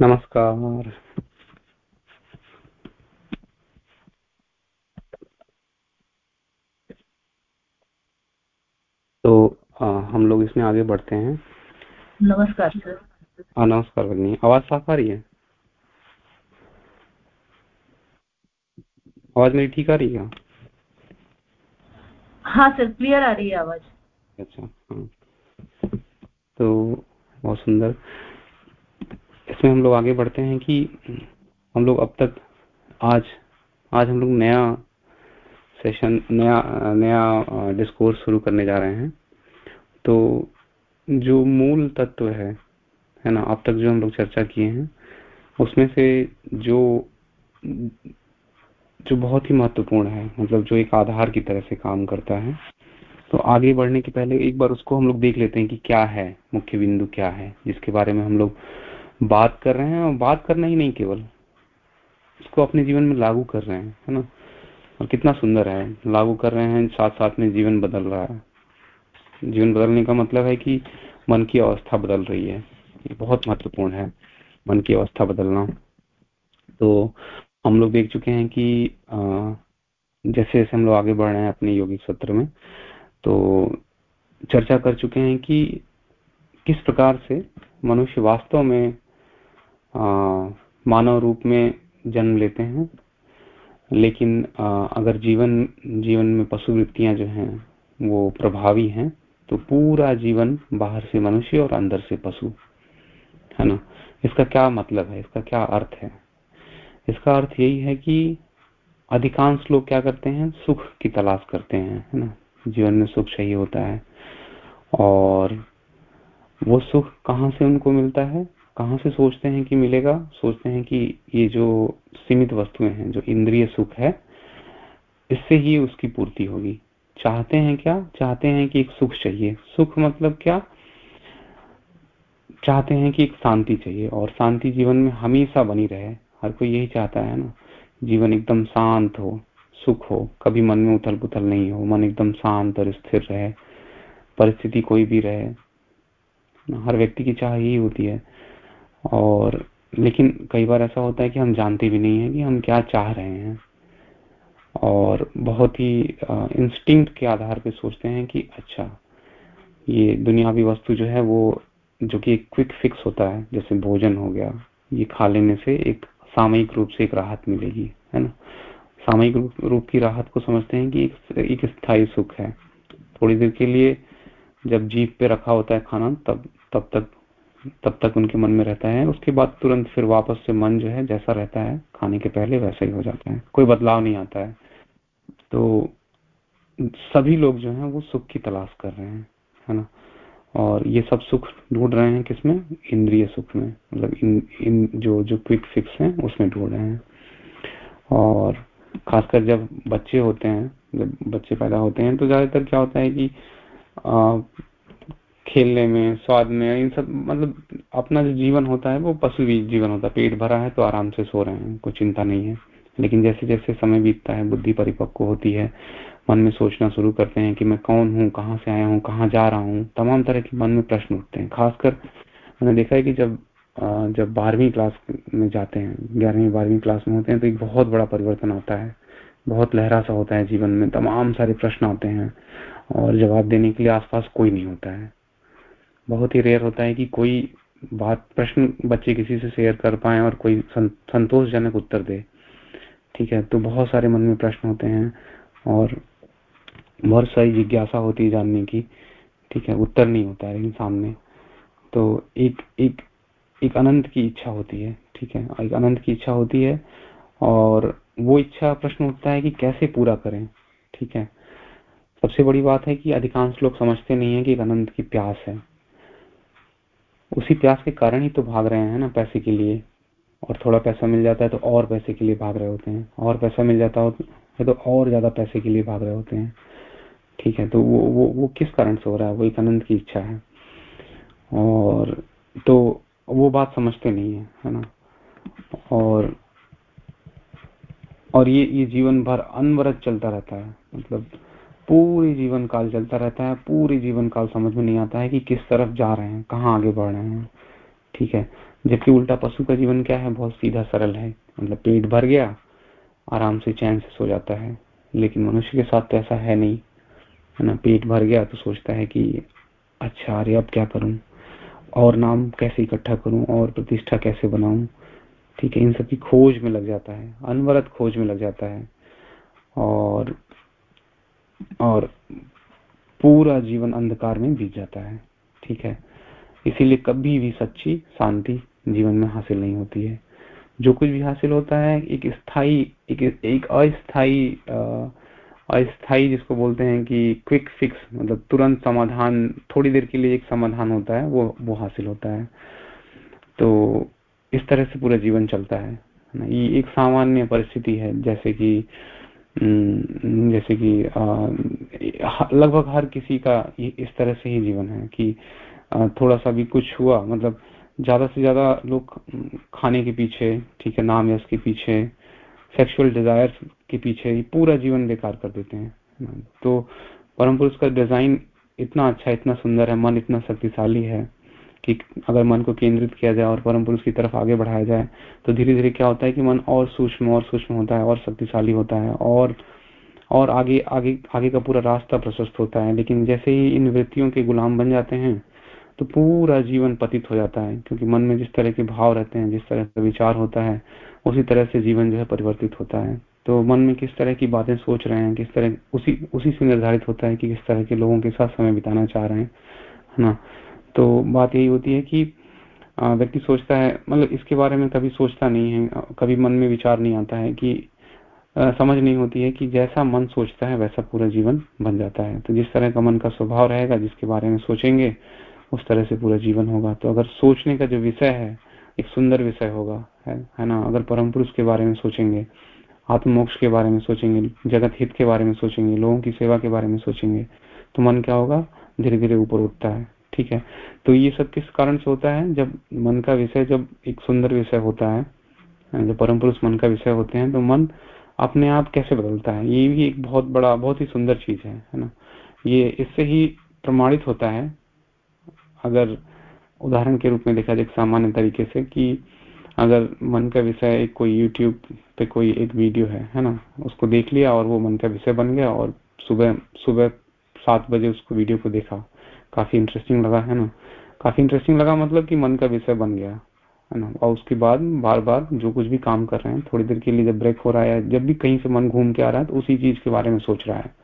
नमस्कार। तो आ, हम लोग इसमें आगे बढ़ते हैं। नमस्कार सर। हाँ नमस्कार भगनी आवाज़ साफ़ आ रही है? आवाज़ मेरी ठीक आ रही है? हाँ सर क्लियर आ रही है आवाज़। अच्छा हाँ। तो बहुत सुंदर। इसमें हम लोग आगे बढ़ते हैं कि हम लोग अब तक आज आज हम लोग नया सेशन नया नया डिस्कोर्स शुरू करने जा रहे हैं। तो जो मूल तत्व है है ना, अब तक जो हम लोग चर्चा किए हैं, उसमें से जो जो बहुत ही महत्वपूर्ण है मतलब जो एक आधार की तरह से काम करता है तो आगे बढ़ने के पहले एक बार उसको हम लोग देख लेते हैं कि क्या है, मुख्य बिंदु क्या है, जिसके बारे में हम लोग बात कर रहे हैं और बात करना ही नहीं केवल। उसको अपने जीवन में लागू कर रहे हैं, है ना? और कितना सुंदर है। लागू कर रहे हैं साथ साथ में जीवन बदल रहा है। जीवन बदलने का मतलब है कि मन की अवस्था बदल रही है। ये बहुत महत्वपूर्ण है, मन की अवस्था बदलना। तो हम लोग देख चुके हैं कि जैसे जैसे हम लोग आगे बढ़ रहे हैं अपने योगिक सत्र में तो चर्चा कर चुके हैं कि किस प्रकार से मनुष्य वास्तव में मानव रूप में जन्म लेते हैं। लेकिन अगर जीवन जीवन में पशु वृत्तियाँ जो हैं, वो प्रभावी हैं तो पूरा जीवन बाहर से मनुष्य और अंदर से पशु। है ना? इसका क्या मतलब है? इसका क्या अर्थ है? इसका अर्थ यही है कि अधिकांश लोग क्या करते हैं? सुख की तलाश करते हैं, है ना? जीवन में सुख चाहिए होता है। और वो सुख कहाँ से उनको मिलता है? कहाँ से सोचते हैं कि मिलेगा? सोचते हैं कि ये जो सीमित वस्तुएँ हैं, जो इंद्रिय सुख है, इससे ही उसकी पूर्ति होगी। चाहते हैं क्या? चाहते हैं कि एक सुख चाहिए। सुख मतलब क्या? चाहते हैं कि एक शांति चाहिए। और शांति जीवन में हमेशा बनी रहे। हर कोई यही चाहता है ना? जीवन एकदम शांत हो, सुख हो। कभी मन में उथल पुथल नहीं हो। मन एकदम शांत और स्थिर रहे। परिस्थिति कोई भी रहे। हर व्यक्ति की चाह यही होती है। और लेकिन कई बार ऐसा होता है कि हम जानते भी नहीं है कि हम क्या चाह रहे हैं और बहुत ही इंस्टिंक्ट के आधार पे सोचते हैं कि अच्छा ये दुनियावी वस्तु जो है वो जो कि एक क्विक फिक्स होता है जैसे भोजन हो गया ये खा लेने से एक सामयिक रूप से एक राहत मिलेगी है ना? सामयिक रूप की राहत को समझते हैं कि एक, एक स्थायी सुख है। थोड़ी देर के लिए जब जीप पे रखा होता है खाना तब तब तक तब तक उनके मन में रहता है उसके बाद तुरंत फिर वापस से मन जो है जैसा रहता है खाने के पहले वैसा ही हो जाता है कोई बदलाव नहीं आता है। तो सभी लोग जो हैं वो सुख की तलाश कर रहे हैं है ना? और ये सब सुख ढूंढ रहे हैं किसमें इंद्रिय सुख में मतलब इन इन जो जो क्विक फिक्स हैं उसमें ढूंढ रहे हैं। और खासकर जब बच्चे होते हैं जब बच्चे पैदा होते हैं तो ज़्यादातर क्या होता है कि आ, खेलने में, स्वाद में, इन सब मतलब अपना जो जीवन होता है, वो पशु जीवन होता है। पेट भरा है तो आराम से सो रहे हैं, कोई चिंता नहीं है। लेकिन जैसे जैसे समय बीतता है, बुद्धि परिपक्व होती है, मन में सोचना शुरू करते हैं कि मैं कौन हूँ, कहाँ से आया हूँ, कहाँ जा रहा हूँ, तमाम तरह के मन में प्रश्न उठते हैं। खासकर मैंने देखा है कि जब जब बारहवीं क्लास में जाते हैं, ग्यारहवीं, बारहवीं क्लास में होते हैं तो एक बहुत बड़ा परिवर्तन आता है। बहुत लहरा सा होता है जीवन में, तमाम सारे प्रश्न आते हैं और जवाब देने के लिए आसपास कोई नहीं होता है। बहुत ही रेयर होता है कि कोई बात, प्रश्न बच्चे किसी से शेयर कर पाए और कोई संतोषजनक उत्तर दे। ठीक है तो बहुत सारे मन में प्रश्न होते हैं और बहुत सारी जिज्ञासा होती है जानने की। ठीक है, उत्तर नहीं होता है लेकिन सामने तो एक एक एक अनंत की इच्छा होती है। ठीक है, एक अनंत की इच्छा होती है और वो इच्छा प्रश्न उठता है कि कैसे पूरा करें। ठीक है, सबसे बड़ी बात है कि अधिकांश लोग समझते नहीं है कि एक अनंत की प्यास है। उसी प्यास के कारण ही तो भाग रहे हैं ना पैसे के लिए। और थोड़ा पैसा मिल जाता है तो और पैसे के लिए भाग रहे होते हैं। और पैसा मिल जाता है तो और ज़्यादा पैसे के लिए भाग रहे होते हैं। ठीक है तो वो वो वो किस कारण से हो रहा है? वो एक आनंद की इच्छा है। और तो वो बात समझते नहीं है है ना? और और ये ये जीवन भर अनवरत चलता रहता है। मतलब पूरी जीवन काल चलता रहता है, पूरे जीवन काल समझ में नहीं आता है कि किस तरफ़ जा रहे हैं, कहाँ आगे बढ़ रहे हैं। ठीक है, जबकि उल्टा पशु का जीवन क्या है? बहुत सीधा सरल है मतलब पेट भर गया, आराम से चैन से सो जाता है, लेकिन मनुष्य के साथ तो ऐसा है नहीं। है ना? पेट भर गया तो सोचता है कि अच्छा अरे अब क्या करूँ? और नाम कैसे इकट्ठा करूँ? और प्रतिष्ठा कैसे बनाऊँ? ठीक है, इन सब की खोज में लग जाता है, अनवरत खोज में लग जाता है। और और पूरा जीवन अंधकार में बीत जाता है। ठीक है? इसीलिए कभी भी सच्ची शांति जीवन में हासिल नहीं होती है। जो कुछ भी हासिल होता है एक स्थायी एक, एक अस्थाई अस्थाई जिसको बोलते हैं कि क्विक फिक्स मतलब तुरंत समाधान थोड़ी देर के लिए एक समाधान होता है वो वो हासिल होता है। तो इस तरह से पूरा जीवन चलता है। ये एक सामान्य परिस्थिति है जैसे कि जैसे कि लगभग हर किसी का इस तरह से ही जीवन है कि थोड़ा सा भी कुछ हुआ मतलब ज़्यादा से ज़्यादा लोग खाने के पीछे, ठीक है, नाम यश के पीछे सेक्सुअल डिज़ायर के पीछे पूरा जीवन बेकार कर देते हैं। तो परम पुरुष का डिज़ाइन इतना अच्छा इतना सुंदर है, मन इतना शक्तिशाली है कि अगर मन को केंद्रित किया जाए और परम पुरुष की तरफ़ आगे बढ़ाया जाए तो धीरे धीरे क्या होता है कि मन और सूक्ष्म और सूक्ष्म होता है और शक्तिशाली होता है और और आगे आगे आगे का पूरा रास्ता प्रशस्त होता है। लेकिन जैसे ही इन वृत्तियों के गुलाम बन जाते हैं तो पूरा जीवन पतित हो जाता है, क्योंकि मन में जिस तरह के भाव रहते हैं, जिस तरह का विचार होता है, उसी तरह से जीवन जो है परिवर्तित होता है। तो मन में किस तरह की बातें सोच रहे हैं, किस तरह, उसी उसी से निर्धारित होता है कि किस तरह के लोगों के साथ समय बिताना चाह रहे हैं, है ना? तो बात यही होती है कि व्यक्ति सोचता है मतलब इसके बारे में कभी सोचता नहीं है कभी मन में विचार नहीं आता है कि आ, समझ नहीं होती है कि जैसा मन सोचता है वैसा पूरा जीवन बन जाता है। तो जिस तरह का मन का स्वभाव रहेगा जिसके बारे में सोचेंगे उस तरह से पूरा जीवन होगा। तो अगर सोचने का जो विषय है एक सुंदर विषय होगा है, है ना? अगर परम पुरुष के बारे में सोचेंगे आत्मोक्ष के बारे में सोचेंगे जगत हित के बारे में सोचेंगे लोगों की सेवा के बारे में सोचेंगे तो मन क्या होगा? धीरे धीरे ऊपर उठता है। ठीक है। तो ये सब किस कारण से होता है? जब मन का विषय, जब एक सुंदर विषय होता है, जब परम पुरुष मन का विषय होते हैं तो मन अपने आप कैसे बदलता है? ये भी एक बहुत बड़ा, बहुत ही सुंदर चीज़ है है ना? ये इससे ही प्रमाणित होता है, अगर उदाहरण के रूप में देखा जाए सामान्य तरीके से, कि अगर मन का विषय एक कोई यूट्यूब पे कोई एक वीडियो है है ना? उसको देख लिया और वो मन का विषय बन गया और सुबह सुबह सात बजे उसको वीडियो को देखा काफ़ी इंटरेस्टिंग लगा, है ना? काफ़ी इंटरेस्टिंग लगा मतलब कि मन का विषय बन गया, है ना? और उसके बाद बार बार जो कुछ भी काम कर रहे हैं, थोड़ी देर के लिए जब ब्रेक हो रहा है, जब भी कहीं से मन घूम के आ रहा है तो उसी चीज़ के बारे में सोच रहा है।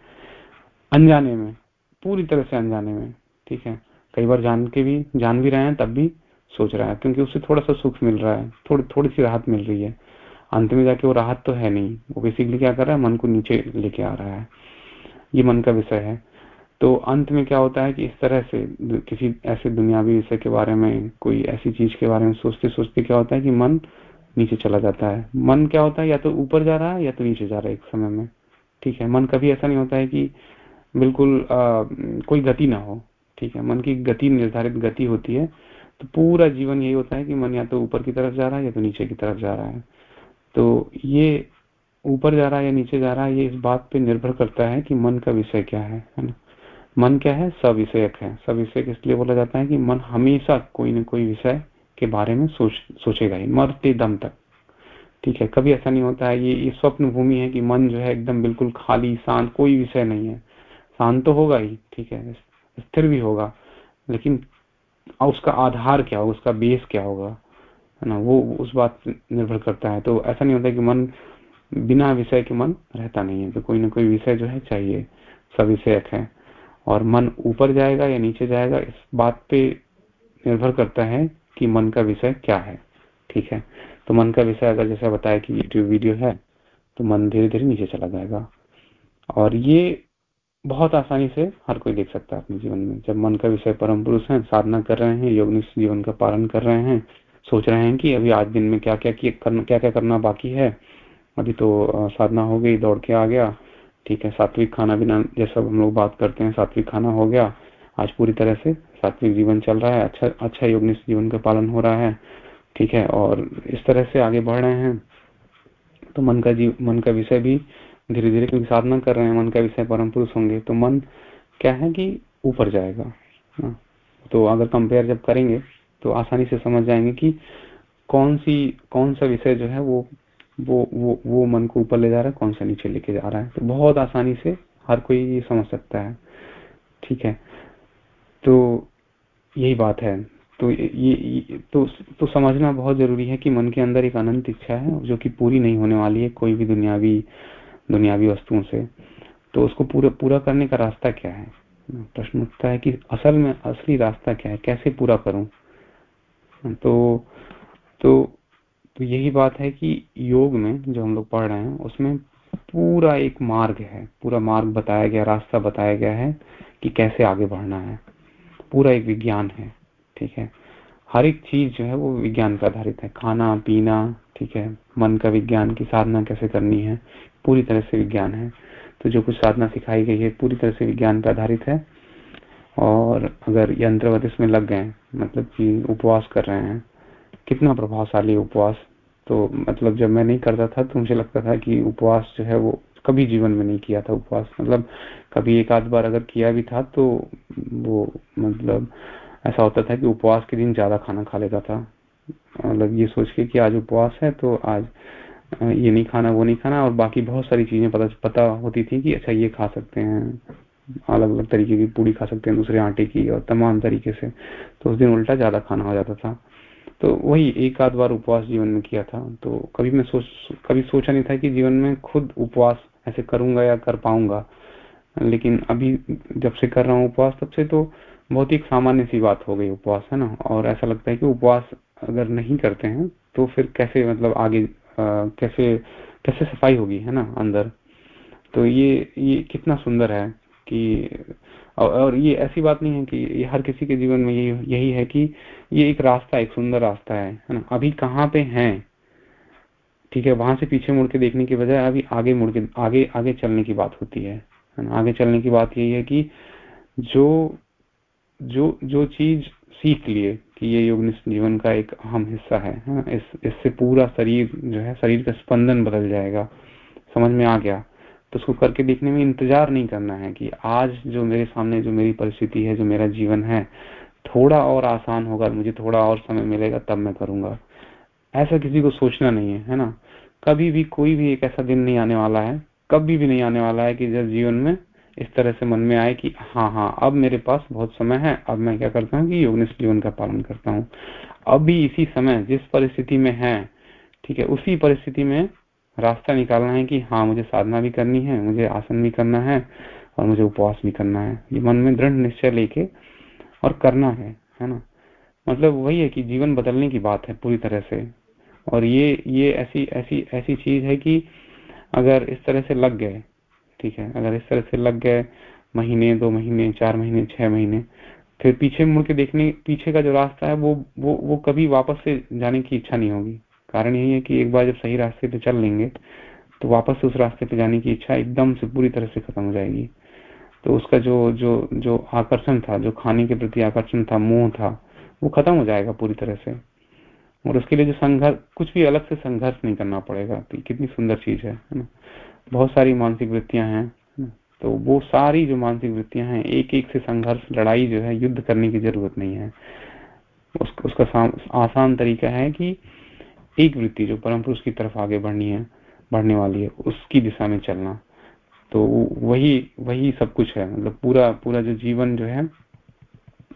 अनजाने में, पूरी तरह से अनजाने में, ठीक है? कई बार जान के भी, जान भी रहे हैं, तब भी सोच रहा है, क्योंकि उससे थोड़ा सा सुख मिल रहा है, थोड़ी थोड़ी सी राहत मिल रही है। अंत में जाके वो राहत तो है नहीं, वो बेसिकली क्या कर रहा है, मन को नीचे लेके आ रहा है। ये मन का विषय है। तो अंत में क्या होता है कि इस तरह से किसी ऐसे दुनियावी विषय के बारे में कोई ऐसी चीज़ के बारे में सोचते सोचते क्या होता है कि मन नीचे चला जाता है। मन क्या होता है या तो ऊपर जा रहा है या तो नीचे जा रहा है एक समय में। ठीक है? मन कभी ऐसा नहीं होता है कि बिल्कुल आ, कोई गति ना हो। ठीक है? मन की गति निर्धारित गति होती है। तो पूरा जीवन यही होता है कि मन या तो ऊपर की तरफ़ जा रहा है या तो नीचे की तरफ़ जा रहा है। तो ये ऊपर जा रहा है या नीचे जा रहा है ये इस बात पे निर्भर करता है कि मन का विषय क्या है है ना? मन क्या है? सविषयक है। सविषयक इसलिए बोला जाता है कि मन हमेशा कोई न कोई विषय के बारे में सोच, सोचेगा ही मरते दम तक। ठीक है, कभी ऐसा नहीं होता है, ये ये स्वप्न भूमि है कि मन जो है एकदम बिल्कुल खाली, शांत, कोई विषय नहीं है। शांत तो होगा ही, ठीक है स्थिर भी होगा, लेकिन उसका आधार क्या होगा, उसका बेस क्या होगा, है ना, वो उस बात निर्भर करता है। तो ऐसा नहीं होता कि मन, बिना विषय के मन रहता नहीं है तो कोई ना कोई विषय जो है चाहिए, सविषयक है। और मन ऊपर जाएगा या नीचे जाएगा, इस बात पे निर्भर करता है कि मन का विषय क्या है, ठीक है? तो मन का विषय अगर जैसे बताया कि यूट्यूब वीडियो है तो मन धीरे धीरे नीचे चला जाएगा। और ये बहुत आसानी से हर कोई देख सकता है अपने जीवन में। जब मन का विषय परम पुरुष है, साधना कर रहे हैं, योग जीवन का पालन कर रहे हैं, सोच रहे हैं कि अभी आज दिन में क्या क्या क्या क्या करना बाकी है। अभी तो साधना हो गई, दौड़ के आ गया ठीक है, सात्विक खाना बिना जैसा हम लोग बात करते हैं, सात्विक खाना हो गया आज पूरी तरह से सात्विक जीवन चल रहा है अच्छा अच्छा योग जीवन का पालन हो रहा है, ठीक है, और इस तरह से आगे बढ़ रहे हैं तो मन का जीव, मन का विषय भी धीरे धीरे क्योंकि साधना कर रहे हैं, मन का विषय परम पुरुष होंगे तो मन क्या है कि ऊपर जाएगा हाँ। तो अगर कंपेयर जब करेंगे तो आसानी से समझ जाएँगे कि कौन सी, कौन सा विषय जो है वो वो वो वो मन को ऊपर ले जा रहा है कौन सा नीचे लेके जा रहा है? तो बहुत आसानी से हर कोई ये समझ सकता है। ठीक है? तो यही बात है। तो ये, ये तो तो समझना बहुत ज़रूरी है कि मन के अंदर एक अनंत इच्छा है जो कि पूरी नहीं होने वाली है कोई भी दुनियावी दुनियावी वस्तुओं से। तो उसको पूरा पूरा करने का रास्ता क्या है? प्रश्न उठता है कि असल में असली रास्ता क्या है? कैसे पूरा करूँ? तो तो तो यही बात है कि योग में जो हम लोग पढ़ रहे हैं, उसमें पूरा एक मार्ग है। पूरा मार्ग बताया गया, रास्ता बताया गया है कि कैसे आगे बढ़ना है। पूरा एक विज्ञान है, ठीक है? हर एक चीज़ जो है वो विज्ञान पर आधारित है। खाना, पीना, ठीक है? मन का विज्ञान की साधना कैसे करनी है, पूरी तरह से विज्ञान है। तो जो कुछ साधना सिखाई गई है, पूरी तरह से विज्ञान पर आधारित है। और अगर यंत्रवत इसमें लग गए मतलब कि उपवास कर रहे हैं कितना प्रभावशाली उपवास? तो मतलब जब मैं नहीं करता था तो मुझे लगता था कि उपवास जो है वो कभी जीवन में नहीं किया था उपवास। मतलब कभी एक आध बार अगर किया भी था तो वो मतलब ऐसा होता था कि उपवास के दिन ज़्यादा खाना खा लेता था। मतलब ये सोच के कि आज उपवास है तो आज ये नहीं खाना, वो नहीं खाना, और बाकी बहुत सारी चीज़ें पता पता होती थी कि अच्छा ये खा सकते हैं। अलग अलग तरीके की पूड़ी खा सकते हैं, दूसरे आटे की, और तमाम तरीके से। तो उस दिन उल्टा ज़्यादा खाना हो जाता था। तो वही एक आध बार उपवास जीवन में किया था। तो कभी मैं सोच कभी सोचा नहीं था कि जीवन में खुद उपवास ऐसे करूँगा या कर पाऊँगा। लेकिन अभी जब से कर रहा हूँ उपवास तब से तो बहुत ही सामान्य सी बात हो गई उपवास है ना? और ऐसा लगता है कि उपवास अगर नहीं करते हैं तो फिर कैसे मतलब आगे आ, कैसे कैसे सफ़ाई होगी है ना अंदर? तो ये ये कितना सुंदर है कि और ये ऐसी बात नहीं है कि हर किसी के जीवन में यही यही है कि ये एक रास्ता एक सुंदर रास्ता है है ना? अभी कहाँ पे हैं? ठीक है वहाँ से पीछे मुड़ के देखने की बजाय अभी आगे मुड़ के आगे आगे चलने की बात होती है है ना? आगे चलने की बात यही है कि जो जो जो चीज़ सीख लिए कि ये योग जीवन का एक अहम हिस्सा है, है ना? इस इससे पूरा शरीर जो है शरीर का स्पंदन बदल जाएगा। समझ में आ गया? तो उसको करके देखने में इंतज़ार नहीं करना है कि आज जो मेरे सामने जो मेरी परिस्थिति है, जो मेरा जीवन है, थोड़ा और आसान होगा मुझे थोड़ा और समय मिलेगा, तब मैं करूँगा। ऐसा किसी को सोचना नहीं है है ना? कभी भी कोई भी एक ऐसा दिन नहीं आने वाला है, कभी भी नहीं आने वाला है कि जब जीवन में इस तरह से मन में आए कि हाँ हाँ अब मेरे पास बहुत समय है, अब मैं क्या करता हूँ कि योग जीवन का पालन करता हूँ। अभी इसी समय, जिस परिस्थिति में है, ठीक है, उसी परिस्थिति में रास्ता निकालना है कि हाँ मुझे साधना भी करनी है, मुझे आसन भी करना है और मुझे उपवास भी करना है। ये मन में दृढ़ निश्चय लेके और करना है है ना? मतलब वही है कि जीवन बदलने की बात है पूरी तरह से। और ये ये ऐसी ऐसी ऐसी चीज़ है कि अगर इस तरह से लग गए, ठीक है, अगर इस तरह से लग गए, महीने, दो महीने, चार महीने, छह महीने, फिर पीछे मुड़ के देखने, पीछे का जो रास्ता है वो वो वो कभी वापस से जाने की इच्छा नहीं होगी। कारण यही है कि एक बार जब सही रास्ते पे चल लेंगे तो वापस उस रास्ते पे जाने की इच्छा एकदम से पूरी तरह से खत्म हो जाएगी। तो उसका जो जो जो आकर्षण था जो खाने के प्रति आकर्षण था मोह था वो खत्म हो जाएगा पूरी तरह से। और उसके लिए जो संघर्ष कुछ भी अलग से संघर्ष नहीं करना पड़ेगा। तो कितनी सुंदर चीज़ है ना? बहुत सारी मानसिक वृत्तियाँ हैं तो वो सारी जो मानसिक वृत्तियाँ हैं एक एक से संघर्ष लड़ाई जो है युद्ध करने की ज़रूरत नहीं है। उस, उसका आसान तरीका है कि एक वृत्ति जो परम पुरुष की तरफ़ आगे बढ़नी है, बढ़ने वाली है, उसकी दिशा में चलना। तो वही वही सब कुछ है। मतलब पूरा पूरा जो जीवन जो है,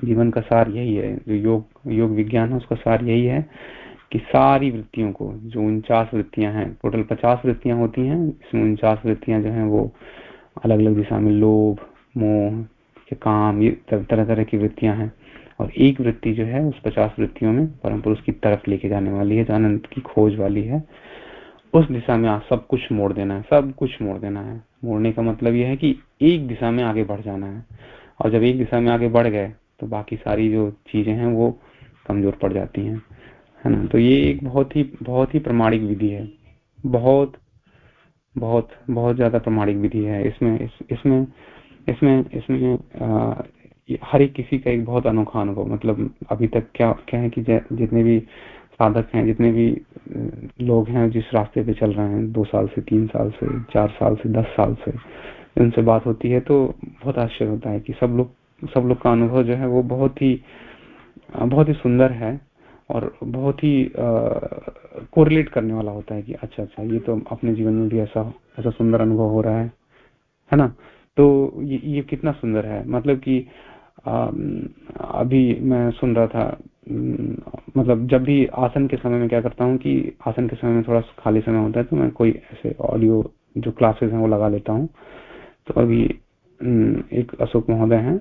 जीवन का सार यही है। जो योग योग विज्ञान है, उसका सार यही है कि सारी वृत्तियों को, जो उनचास वृत्तियाँ हैं टोटल पचास वृत्तियाँ होती हैं, इसमें उनचास वृत्तियाँ जो हैं वो अलग अलग दिशा में लोभ, मोह, काम, ये तरह तरह की वृत्तियाँ हैं। और एक वृत्ति जो है उस पचास वृत्तियों में परम पुरुष की तरफ़ लेके जाने वाली है जो अनंत की खोज वाली है। उस दिशा में आप सब कुछ मोड़ देना है सब कुछ मोड़ देना है। मोड़ने का मतलब यह है कि एक दिशा में आगे बढ़ जाना है। और जब एक दिशा में आगे बढ़ गए तो बाकी सारी जो चीज़ें हैं वो कमज़ोर पड़ जाती हैं। है ना? तो ये एक बहुत ही बहुत ही प्रमाणिक विधि है। बहुत बहुत बहुत ज़्यादा प्रमाणिक विधि है। इसमें इस, इसमें इसमें इसमें हर एक किसी का एक बहुत अनोखा अनुभव मतलब अभी तक क्या क्या है कि जितने भी साधक हैं जितने भी लोग हैं जिस रास्ते पे चल रहे हैं दो साल से तीन साल से चार साल से दस साल से उनसे बात होती है तो बहुत आश्चर्य होता है कि सब लोग सब लोग का अनुभव जो है वो बहुत ही बहुत ही सुंदर है और बहुत ही कोरिलेट करने वाला होता है कि अच्छा अच्छा ये तो अपने जीवन में भी ऐसा ऐसा सुंदर अनुभव हो रहा है है ना? तो ये, ये कितना सुंदर है मतलब कि अभी मैं सुन रहा था मतलब जब भी आसन के समय में क्या करता हूँ कि आसन के समय में थोड़ा खाली समय होता है तो मैं कोई ऐसे ऑडियो जो क्लासेस हैं वो लगा लेता हूँ। तो अभी एक अशोक महोदय हैं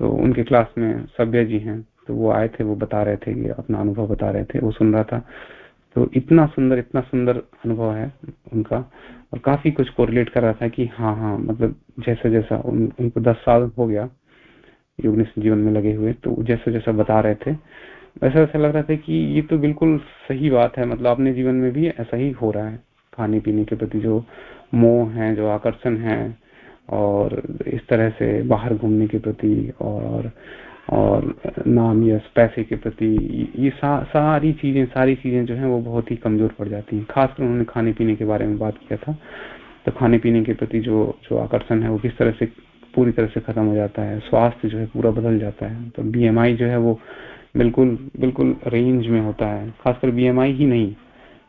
तो उनके क्लास में सभ्य जी हैं तो वो आए थे वो बता रहे थे ये अपना अनुभव बता रहे थे वो सुन रहा था। तो इतना सुंदर इतना सुंदर अनुभव है उनका और काफ़ी कुछ कोरिलेट कर रहा था कि हाँ हाँ मतलब जैसा जैसा उन, उनको दस साल हो गया योग जीवन में लगे हुए तो जैसा जैसा बता रहे थे वैसा वैसा लग रहा था कि ये तो बिल्कुल सही बात है मतलब अपने जीवन में भी ऐसा ही हो रहा है। खाने पीने के प्रति जो मोह है जो आकर्षण है और इस तरह से बाहर घूमने के प्रति और और नाम यश पैसे के प्रति ये सा, सारी चीज़ें सारी चीज़ें जो हैं वो बहुत ही कमज़ोर पड़ जाती हैं। खासकर उन्होंने खाने पीने के बारे में बात किया था तो खाने पीने के प्रति जो जो आकर्षण है वो किस तरह से पूरी तरह से खत्म हो जाता है, स्वास्थ्य जो है पूरा बदल जाता है। तो बीएमआई जो है वो बिल्कुल बिल्कुल रेंज में होता है। खासकर बीएमआई ही नहीं।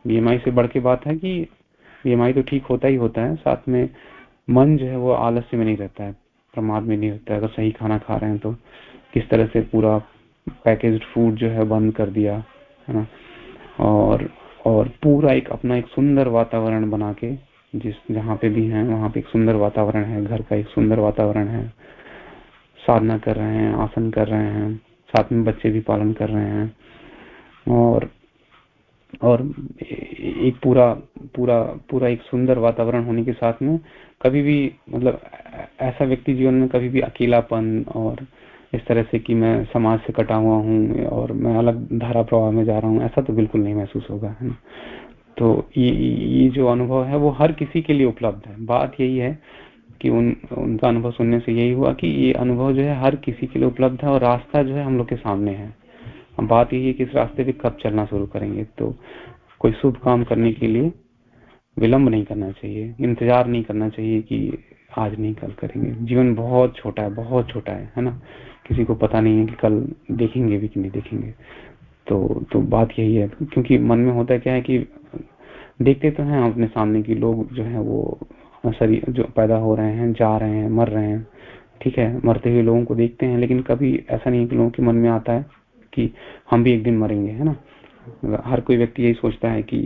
बीएमआई से बढ़ के बात है कि बीएमआई तो ठीक होता ही होता है, साथ में मन जो है वो आलस्य में नहीं रहता है, प्रमाद में नहीं रहता है। अगर सही खाना खा रहे हैं तो किस तरह से पूरा पैकेज फ़ूड जो है बंद कर दिया, है ना? और और पूरा एक अपना एक सुंदर वातावरण बना के जिस जहाँ पे भी हैं, वहाँ पे एक सुंदर वातावरण है, घर का एक सुंदर वातावरण है। साधना कर रहे हैं, आसन कर रहे हैं, साथ में बच्चे भी पालन कर रहे हैं। और और एक पूरा पूरा पूरा एक सुंदर वातावरण होने के साथ में कभी भी मतलब ऐसा व्यक्ति जीवन में कभी भी अकेलापन और इस तरह से कि मैं समाज से कटा हुआ हूँ और मैं अलग धारा प्रवाह में जा रहा हूँ, ऐसा तो बिल्कुल नहीं महसूस होगा, है ना? तो ये ये जो अनुभव है, वो हर किसी के लिए उपलब्ध है। बात यही है कि उन, उनका अनुभव सुनने से यही हुआ कि ये अनुभव जो है, हर किसी के लिए उपलब्ध है और रास्ता जो है, हम लोग के सामने है। अब बात यही है कि इस रास्ते पे कब चलना शुरू करेंगे। तो कोई शुभ काम करने के लिए विलंब नहीं करना चाहिए, इंतज़ार नहीं करना चाहिए कि आज नहीं, कल करेंगे। जीवन बहुत छोटा है, बहुत छोटा है है ना? किसी को पता नहीं है कि कल देखेंगे भी कि नहीं देखेंगे। तो तो बात यही है, क्योंकि मन में होता है क्या है कि देखते तो हैं अपने सामने की लोग जो है वो शरीर जो पैदा हो रहे हैं जा रहे हैं मर रहे हैं ठीक है? मरते हुए लोगों को देखते हैं लेकिन कभी ऐसा नहीं कि लोगों के मन में आता है कि हम भी एक दिन मरेंगे है ना? हर कोई व्यक्ति यही सोचता है कि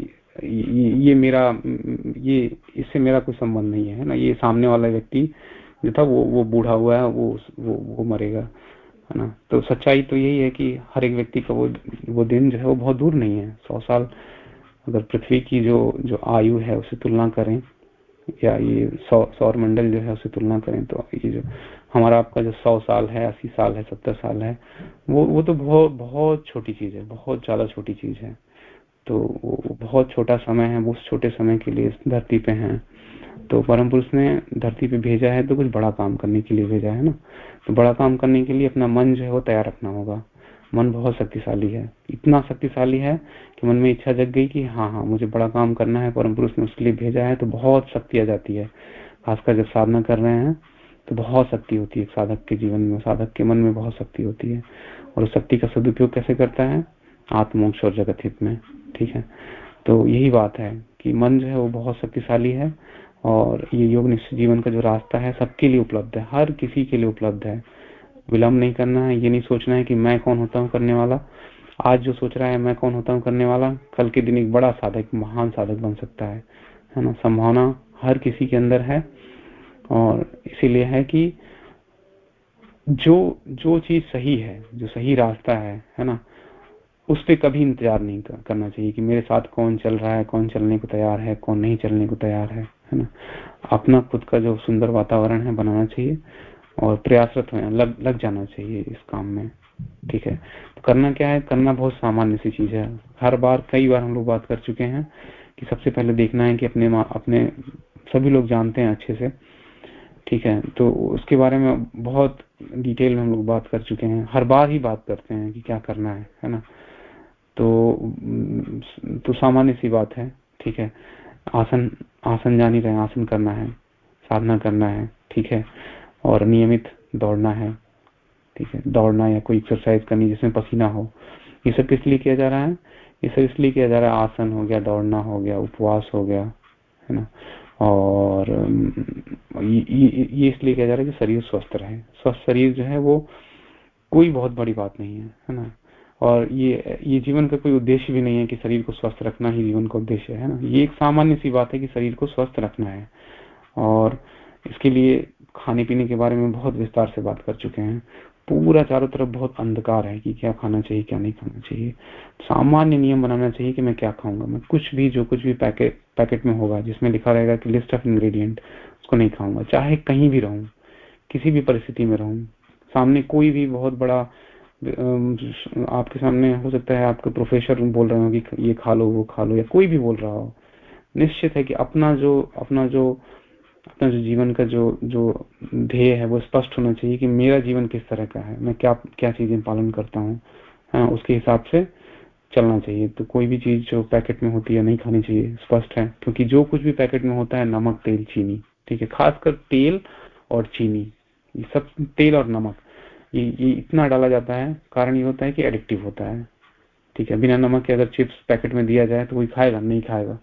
ये, ये मेरा ये इससे मेरा कोई संबंध नहीं है ना? ये सामने वाला व्यक्ति जो था वो वो बूढ़ा हुआ है वो वो, वो मरेगा है ना? तो सच्चाई तो यही है कि हर एक व्यक्ति का वो वो दिन जो है वो बहुत दूर नहीं है। सौ साल अगर पृथ्वी की जो जो आयु है उसे तुलना करें, या ये सौ सौर मंडल जो है उसे तुलना करें तो ये जो हमारा आपका जो सौ साल है, अस्सी साल है, सत्तर साल है, वो वो तो बहुत बहुत छोटी चीज़ है, बहुत ज़्यादा छोटी चीज़ है। तो वो बहुत छोटा समय है, वो उस छोटे समय के लिए धरती पे हैं। तो परम पुरुष ने धरती पे भेजा है तो कुछ बड़ा काम करने के लिए भेजा है ना? तो बड़ा काम करने के लिए अपना मन जो है वो तैयार रखना होगा। मन बहुत शक्तिशाली है। इतना शक्तिशाली है कि मन में इच्छा जग गई कि हाँ हाँ मुझे बड़ा काम करना है परम पुरुष ने उसके लिए भेजा है तो बहुत शक्ति आ जाती है। खासकर जब साधना कर रहे हैं तो बहुत शक्ति होती है साधक के जीवन में, साधक के मन में बहुत शक्ति होती है। और उस शक्ति का सदुपयोग कैसे करता है? आत्मोक्ष और जगत हित में, ठीक है? तो यही बात है कि मन जो है वो बहुत शक्तिशाली है और ये योग निश्चित जीवन का जो रास्ता है, सबके लिए उपलब्ध है, हर किसी के लिए उपलब्ध है। विलंब नहीं करना है ये नहीं सोचना है कि मैं कौन होता हूँ करने वाला। आज जो सोच रहा है मैं कौन होता हूँ करने वाला कल के दिन एक बड़ा साधक महान साधक बन सकता है। है ना? संभावना हर किसी के अंदर है और इसीलिए है कि जो जो चीज़ सही है जो सही रास्ता है है ना उस पर कभी इंतज़ार नहीं कर, करना चाहिए कि मेरे साथ कौन चल रहा है कौन चलने को तैयार है कौन नहीं चलने को तैयार है है ना? अपना खुद का जो सुंदर वातावरण है बनाना चाहिए। और प्रयासरत हो लग लग जाना चाहिए इस काम में, ठीक है? तो करना क्या है? करना बहुत सामान्य सी चीज़ है। हर बार कई बार हम लोग बात कर चुके हैं कि सबसे पहले देखना है कि अपने अपने सभी लोग जानते हैं अच्छे से, ठीक है? तो उसके बारे में बहुत डिटेल में हम लोग बात कर चुके हैं। हर बार ही बात करते हैं कि क्या करना है है ना? तो तो सामान्य सी बात है, ठीक है? आसन आसन जानी रहे, आसन करना है, साधना करना है, ठीक है? और नियमित दौड़ना है। ठीक है, दौड़ना या कोई एक्सरसाइज करनी जिसमें पसीना हो। ये सब किस लिए किया जा रहा है? ये सब इसलिए किया जा रहा है, आसन हो गया, दौड़ना हो गया, उपवास हो गया, है ना? और ये इसलिए किया जा रहा है कि शरीर स्वस्थ रहे। स्वस्थ शरीर जो है वो कोई बहुत बड़ी बात नहीं है है ना? और ये ये जीवन का कोई उद्देश्य भी नहीं है कि शरीर को स्वस्थ रखना ही जीवन का उद्देश्य है ना? ये एक सामान्य सी बात है कि शरीर को स्वस्थ रखना है। और इसके लिए खाने पीने के बारे में बहुत विस्तार से बात कर चुके हैं। पूरा चारों तरफ़ बहुत अंधकार है कि क्या खाना चाहिए, क्या नहीं खाना चाहिए। सामान्य नियम बनाना चाहिए कि मैं क्या खाऊँगा। मैं कुछ भी, जो कुछ भी पैकेट पैकेट में होगा, जिसमें लिखा रहेगा कि लिस्ट ऑफ़ इंग्रेडिएंट उसको नहीं खाऊँगा। चाहे कहीं भी रहूँ, किसी भी परिस्थिति में रहूँ, सामने कोई भी बहुत बड़ा आपके सामने हो सकता है, आपके प्रोफेसर बोल रहे हो कि ये खा लो, वो खा लो, या कोई भी बोल रहा हो, निश्चित है कि अपना जो अपना जो अपना जो जीवन का जो जो ध्येय है, वो स्पष्ट होना चाहिए कि मेरा जीवन किस तरह का है, मैं क्या क्या चीज़ें पालन करता हूँ हाँ उसके हिसाब से चलना चाहिए। तो कोई भी चीज़ जो पैकेट में होती है, नहीं खानी चाहिए, स्पष्ट है, क्योंकि जो कुछ भी पैकेट में होता है, नमक, तेल, चीनी, ठीक है? खासकर तेल और चीनी, ये सब तेल और नमक, ये ये इतना डाला जाता है, कारण ये होता है कि एडिक्टिव होता है, ठीक है? बिना नमक के अगर चिप्स पैकेट में दिया जाए तो कोई खाएगा, नहीं खाएगा,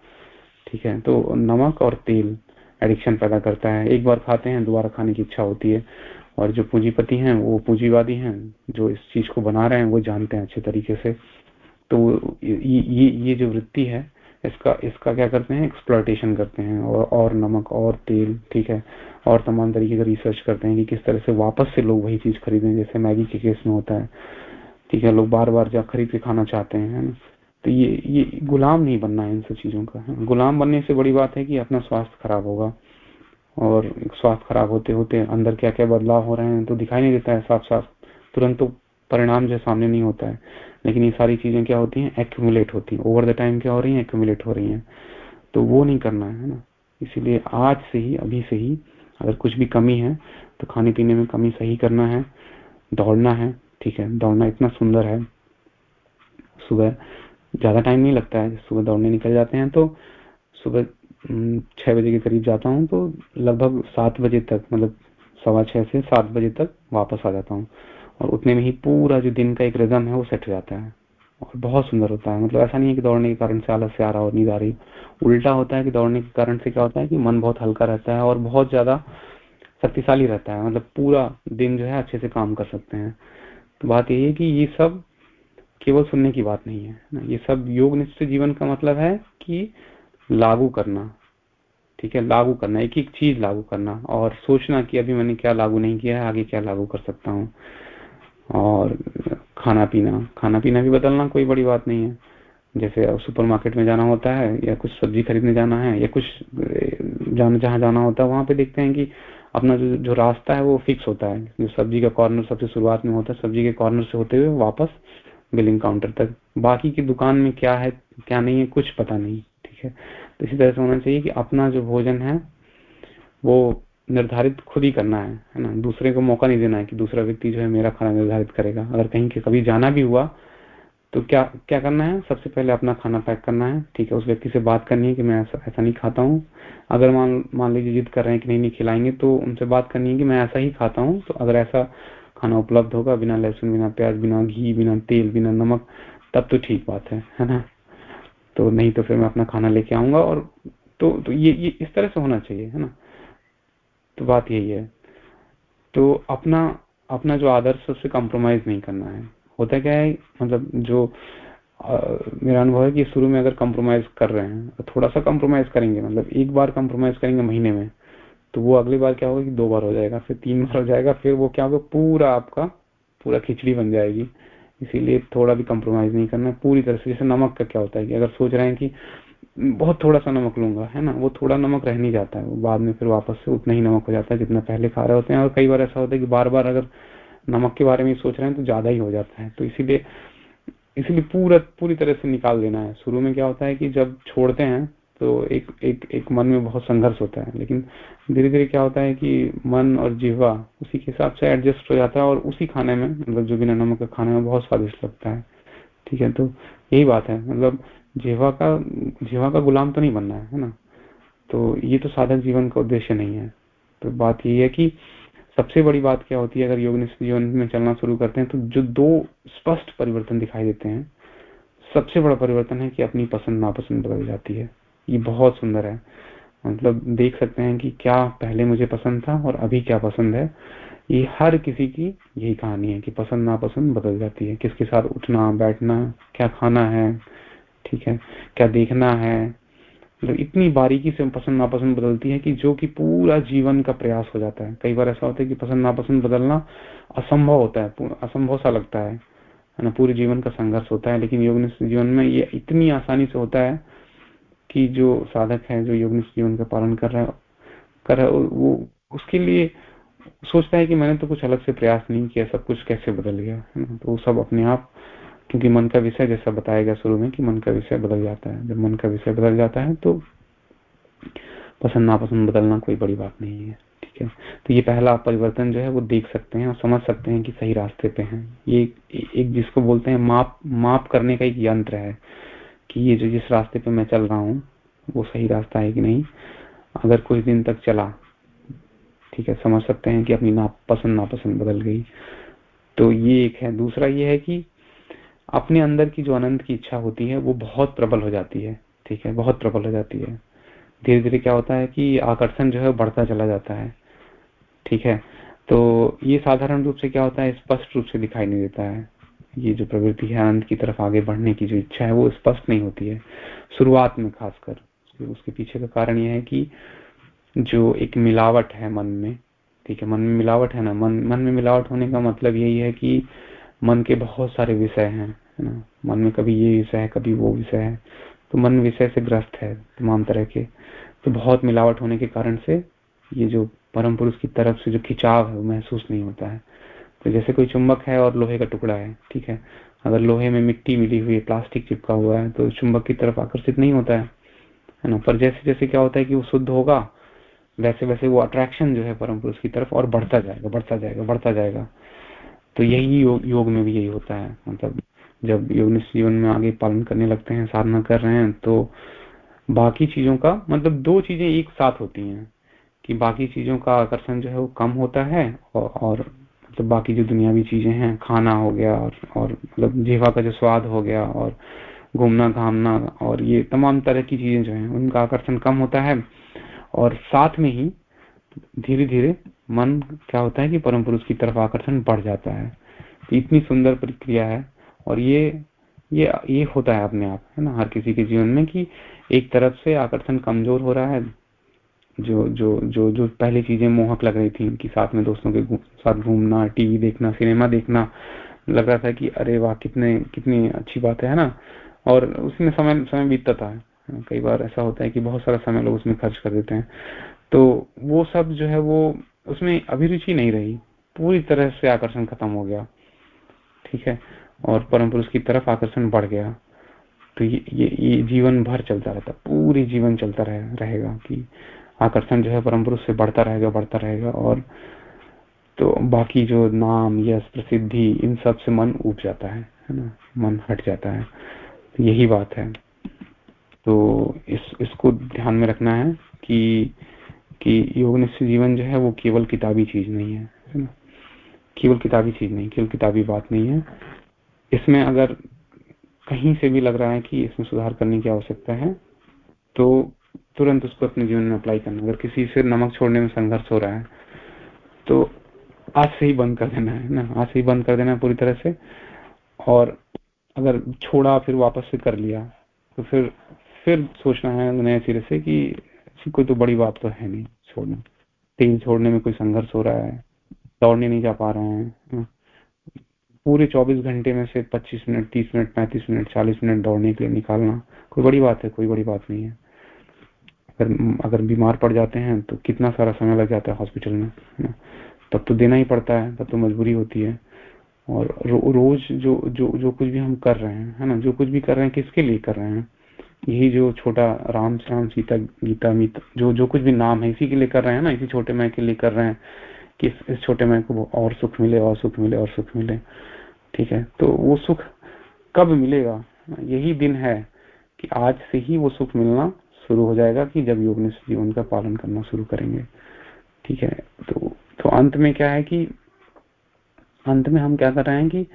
ठीक है? तो नमक और तेल एडिक्शन पैदा करता है। एक बार खाते हैं दोबारा खाने की इच्छा होती है। और जो पूंजीपति हैं वो पूंजीवादी हैं जो इस चीज़ को बना रहे हैं वो जानते हैं अच्छे तरीके से। तो ये ये, जो वृत्ति है इसका इसका क्या करते हैं? एक्सप्लोटेशन करते हैं। और, और नमक और तेल ठीक है? और तमाम तरीके का रिसर्च करते हैं कि किस तरह से वापस से लोग वही चीज़ खरीदें जैसे मैगी के केस में होता है। ठीक है लोग बार बार जा खरीद के खाना चाहते हैं है ना? तो ये ये गुलाम नहीं बनना है इन सब चीज़ों का। गुलाम बनने से बड़ी बात है कि अपना स्वास्थ्य खराब होगा। और स्वास्थ्य खराब होते होते अंदर क्या क्या बदलाव हो रहे हैं तो दिखाई नहीं देता है साफ़ साफ़ तुरंत तो परिणाम जो सामने नहीं होता है। लेकिन ये सारी चीज़ें क्या होती हैं? एक्यूमुलेट होती हैं। ओवर द टाइम क्या हो रही है? एक्यूमुलेट हो रही हैं। तो वो नहीं करना है ना? इसीलिए आज से ही, अभी से ही अगर कुछ भी कमी है तो खाने पीने में कमी सही करना है, दौड़ना है, ठीक है? दौड़ना इतना सुंदर है, सुबह। ज़्यादा टाइम नहीं लगता है, सुबह दौड़ने निकल जाते हैं तो सुबह छह बजे के करीब जाता हूँ तो लगभग सात बजे तक मतलब सवा छह से सात बजे तक वापस आ जाता हूँ। और उतने में ही पूरा जो दिन का एक रिजम है वो सेट हो जाता है। और बहुत सुंदर होता है मतलब ऐसा नहीं है कि दौड़ने के कारण से आलस से आ रहा हो नींद आ रही। उल्टा होता है कि दौड़ने के कारण से क्या होता है कि मन बहुत हल्का रहता है और बहुत ज़्यादा शक्तिशाली रहता है। मतलब पूरा दिन जो है अच्छे से काम कर सकते हैं। तो बात यही है कि ये सब केवल सुनने की बात नहीं है ना? ये सब योग निश्चित जीवन का मतलब है कि लागू करना, ठीक है? लागू करना, एक एक चीज़ लागू करना और सोचना कि अभी मैंने क्या लागू नहीं किया है, आगे क्या लागू कर सकता हूँ। और खाना पीना खाना पीना भी बदलना कोई बड़ी बात नहीं है। जैसे सुपरमार्केट में जाना होता है या कुछ सब्ज़ी खरीदने जाना है या कुछ जान जहाँ जाना होता है, वहाँ पे देखते हैं कि अपना जो जो रास्ता है वो फिक्स होता है। जो सब्ज़ी का कॉर्नर सबसे शुरुआत में होता है, सब्ज़ी के कॉर्नर से होते हुए वापस बिलिंग काउंटर तक। बाकी की दुकान में क्या है, क्या नहीं है, कुछ पता नहीं, ठीक है? तो इसी तरह से होना चाहिए कि अपना जो भोजन है, वो निर्धारित खुद ही करना है है ना? दूसरे को मौका नहीं देना है कि दूसरा व्यक्ति जो है मेरा खाना निर्धारित करेगा। अगर कहीं के कभी जाना भी हुआ तो क्या क्या करना है? सबसे पहले अपना खाना पैक करना है, ठीक है? उस व्यक्ति से बात करनी है कि मैं ऐसा ऐसा नहीं खाता हूँ। अगर मान मान लीजिए जिद कर रहे हैं कि नहीं नहीं खिलाएँगे तो उनसे बात करनी है कि मैं ऐसा ही खाता हूँ तो अगर ऐसा खाना उपलब्ध होगा बिना लहसुन बिना प्याज बिना घी बिना तेल बिना नमक तब तो ठीक बात है है ना? तो नहीं तो फिर मैं अपना खाना लेके आऊँगा और तो, तो ये ये इस तरह से होना चाहिए है ना? तो बात यही है। तो अपना अपना जो आदर्श उससे कॉम्प्रोमाइज नहीं करना है। होता क्या है मतलब जो आ, मेरा अनुभव है कि शुरू में अगर कॉम्प्रोमाइज कर रहे हैं थोड़ा सा कॉम्प्रोमाइज करेंगे मतलब एक बार कॉम्प्रोमाइज करेंगे महीने में तो वो अगली बार क्या होगा कि दो बार हो जाएगा, फिर तीन बार हो जाएगा, फिर वो क्या होगा, पूरा आपका, पूरा खिचड़ी बन जाएगी। इसीलिए थोड़ा भी कंप्रोमाइज नहीं करना पूरी तरह से जैसे नमक का क्या होता है कि अगर सोच रहे हैं कि बहुत थोड़ा सा नमक लूँगा, है ना? वो थोड़ा नमक रह नहीं जाता है। बाद में फिर वापस से उतना ही नमक हो जाता है जितना पहले खा रहे होते हैं। और कई बार ऐसा होता है कि बार बार अगर नमक के बारे में सोच रहे हैं तो ज़्यादा ही हो जाता है। तो इसीलिए इसीलिए पूरा, पूरी तरह से निकाल देना है। शुरू में क्या होता है कि जब छोड़ते हैं तो एक एक एक मन में बहुत संघर्ष होता है। लेकिन धीरे धीरे क्या होता है कि मन और जीवा उसी के हिसाब से एडजस्ट हो जाता है और उसी खाने में मतलब जो बिना नमक के खाने में बहुत स्वादिष्ट लगता है। ठीक है? तो यही बात है। मतलब जीवा का जीवा का गुलाम तो नहीं बनना है है ना? तो ये तो साधक जीवन का उद्देश्य नहीं है। तो बात यही है कि सबसे बड़ी बात क्या होती है, अगर योग जीवन में चलना शुरू करते हैं तो जो दो स्पष्ट परिवर्तन दिखाई देते हैं, सबसे बड़ा परिवर्तन है कि अपनी पसंद, नापसंद बदल जाती है। ये बहुत सुंदर है। मतलब देख सकते हैं कि क्या पहले मुझे पसंद था और अभी क्या पसंद है। ये हर किसी की यही कहानी है कि पसंद नापसंद बदल जाती है। किसके साथ उठना, बैठना, क्या खाना है, ठीक है, क्या देखना है। मतलब इतनी बारीकी से पसंद नापसंद बदलती है कि जो कि पूरा जीवन का प्रयास हो जाता है। कई बार ऐसा होता है कि पसंद नापसंद बदलना असंभव होता है असंभव सा लगता है। ना? पूरे जीवन का संघर्ष होता है, लेकिन योग जीवन में ये इतनी आसानी से होता है कि जो साधक है, जो योग जीवन का पालन कर रहा है, कर रहा वो उसके लिए सोचता है कि मैंने तो कुछ अलग से प्रयास नहीं किया, सब कुछ कैसे बदल गया, है ना? तो वो सब अपने आप, क्योंकि मन का विषय जैसा बताया गया शुरू में कि मन का विषय बदल जाता है। जब मन का विषय बदल जाता है तो पसंद नापसंद बदलना कोई बड़ी बात नहीं है, ठीक है? तो ये पहला परिवर्तन जो है, वो देख सकते हैं और समझ सकते हैं कि सही रास्ते पे हैं। ये एक जिसको बोलते हैं माप माप करने का एक यंत्र है। कि ये जो जिस रास्ते पे मैं चल रहा हूँ, वो सही रास्ता है कि नहीं? अगर कुछ दिन तक चला, ठीक है, समझ सकते हैं कि अपनी ना पसंद नापसंद बदल गई। तो ये एक है। दूसरा ये है कि अपने अंदर की जो अनंत की इच्छा होती है, वो बहुत प्रबल हो जाती है, ठीक है? बहुत प्रबल हो जाती है। धीरे धीरे क्या होता है कि आकर्षण जो है बढ़ता चला जाता है, ठीक है? तो ये साधारण रूप से क्या होता है? स्पष्ट रूप से दिखाई नहीं देता है। ये जो प्रवृत्ति है आनंद की तरफ़ आगे बढ़ने की जो इच्छा है, वो स्पष्ट नहीं होती है। शुरुआत में खासकर उसके पीछे का कारण यह है कि जो एक मिलावट है मन में, ठीक है, मन में मिलावट है ना? मन मन में मिलावट होने का मतलब यही है कि मन के बहुत सारे विषय हैं, है ना? मन में कभी ये विषय है, कभी वो विषय है तो मन विषय से ग्रस्त है तमाम तरह के। तो बहुत मिलावट होने के कारण से ये जो परम पुरुष की तरफ़ से जो खिंचाव है, वो महसूस नहीं होता है। तो जैसे कोई चुंबक है और लोहे का टुकड़ा है ठीक है? अगर लोहे में मिट्टी मिली हुई है प्लास्टिक चिपका हुआ है तो चुंबक की तरफ़ आकर्षित नहीं होता है है ना? पर जैसे जैसे क्या होता है कि वो शुद्ध होगा वैसे वैसे वो अट्रैक्शन जो है परम पुरुष की तरफ़ और बढ़ता जाएगा बढ़ता जाएगा बढ़ता जाएगा। तो यही योग, योग में भी यही होता है मतलब जब योग जीवन में आगे पालन करने लगते हैं साधना कर रहे हैं तो बाकी चीज़ों का मतलब दो चीज़ें एक साथ होती हैं कि बाकी चीज़ों का आकर्षण जो है वो कम होता है और, और मतलब बाकी जो दुनियावी चीज़ें हैं, खाना हो गया और और मतलब जीवा का जो स्वाद हो गया और घूमना, घामना और ये तमाम तरह की चीज़ें जो हैं, उनका आकर्षण कम होता है। और साथ में ही धीरे धीरे मन क्या होता है कि परम पुरुष की तरफ़ आकर्षण बढ़ जाता है। तो इतनी सुंदर प्रक्रिया है और ये ये ये होता है अपने आप, है ना? हर किसी के जीवन में कि एक तरफ़ से आकर्षण कमज़ोर हो रहा है जो जो जो जो पहले चीज़ें मोहक लग रही थी कि साथ में दोस्तों के साथ घूमना टीवी देखना सिनेमा देखना लग रहा था कि अरे वाह कितने कितनी अच्छी बात है ना? और उसमें समय समय बीतता था। कई बार ऐसा होता है कि बहुत सारा समय लोग उसमें खर्च कर देते हैं। तो वो सब जो है वो उसमें अभिरुचि नहीं रही। पूरी तरह से आकर्षण खत्म हो गया। ठीक है? और परम पुरुष की तरफ़ आकर्षण बढ़ गया। तो ये ये, ये जीवन भर चलता रहता पूरी जीवन चलता रहे, रहेगा कि आकर्षण जो है परम पुरुष से बढ़ता रहेगा बढ़ता रहेगा और तो बाकी जो नाम, यश, प्रसिद्धि, इन सबसे मन उठ जाता है है ना? मन हट जाता है। यही बात है। तो इस, इसको ध्यान में रखना है कि कि योग निश्चित जीवन जो है वो केवल किताबी चीज़ नहीं है है ना? केवल किताबी चीज़ नहीं, केवल किताबी बात नहीं है। इसमें अगर कहीं से भी लग रहा है कि इसमें सुधार करने की आवश्यकता है तो तुरंत उसको अपने जीवन में अप्लाई करना। अगर किसी से नमक छोड़ने में संघर्ष हो रहा है तो आज से ही बंद कर देना है ना? आज से ही बंद कर देना है पूरी तरह से। और अगर छोड़ा, फिर वापस से कर लिया तो फिर फिर सोचना है नए सिरे से कि कोई तो बड़ी बात तो है नहीं छोड़ना। तेल छोड़ने में कोई संघर्ष हो रहा है, दौड़ने नहीं जा पा रहे हैं पूरे 24 घंटे में से 25 मिनट 30 मिनट 35 मिनट 40 मिनट दौड़ने के लिए निकालना, कोई बड़ी बात है, कोई बड़ी बात नहीं है। अगर अगर बीमार पड़ जाते हैं तो कितना सारा समय लग जाता है हॉस्पिटल में है ना? तब तो देना ही पड़ता है तब तो मजबूरी होती है। और रो, रोज जो जो जो कुछ भी हम कर रहे हैं है ना? जो कुछ भी कर रहे हैं किसके लिए कर रहे हैं? यही जो छोटा राम श्याम सीता गीता मीता जो जो कुछ भी नाम है इसी के लिए कर रहे हैं ना? इसी छोटे मैं के लिए कर रहे हैं कि इस, इस छोटे मैं को और सुख मिले और सुख मिले और सुख मिले। ठीक है? तो वो सुख कब मिलेगा? यही दिन है कि आज से ही वो सुख मिलना शुरू हो जाएगा कि जब योग जीवन का पालन करना शुरू करेंगे। ठीक है? तो तो अंत में क्या है कि, अंत में हम क्या कर रहे हैं कि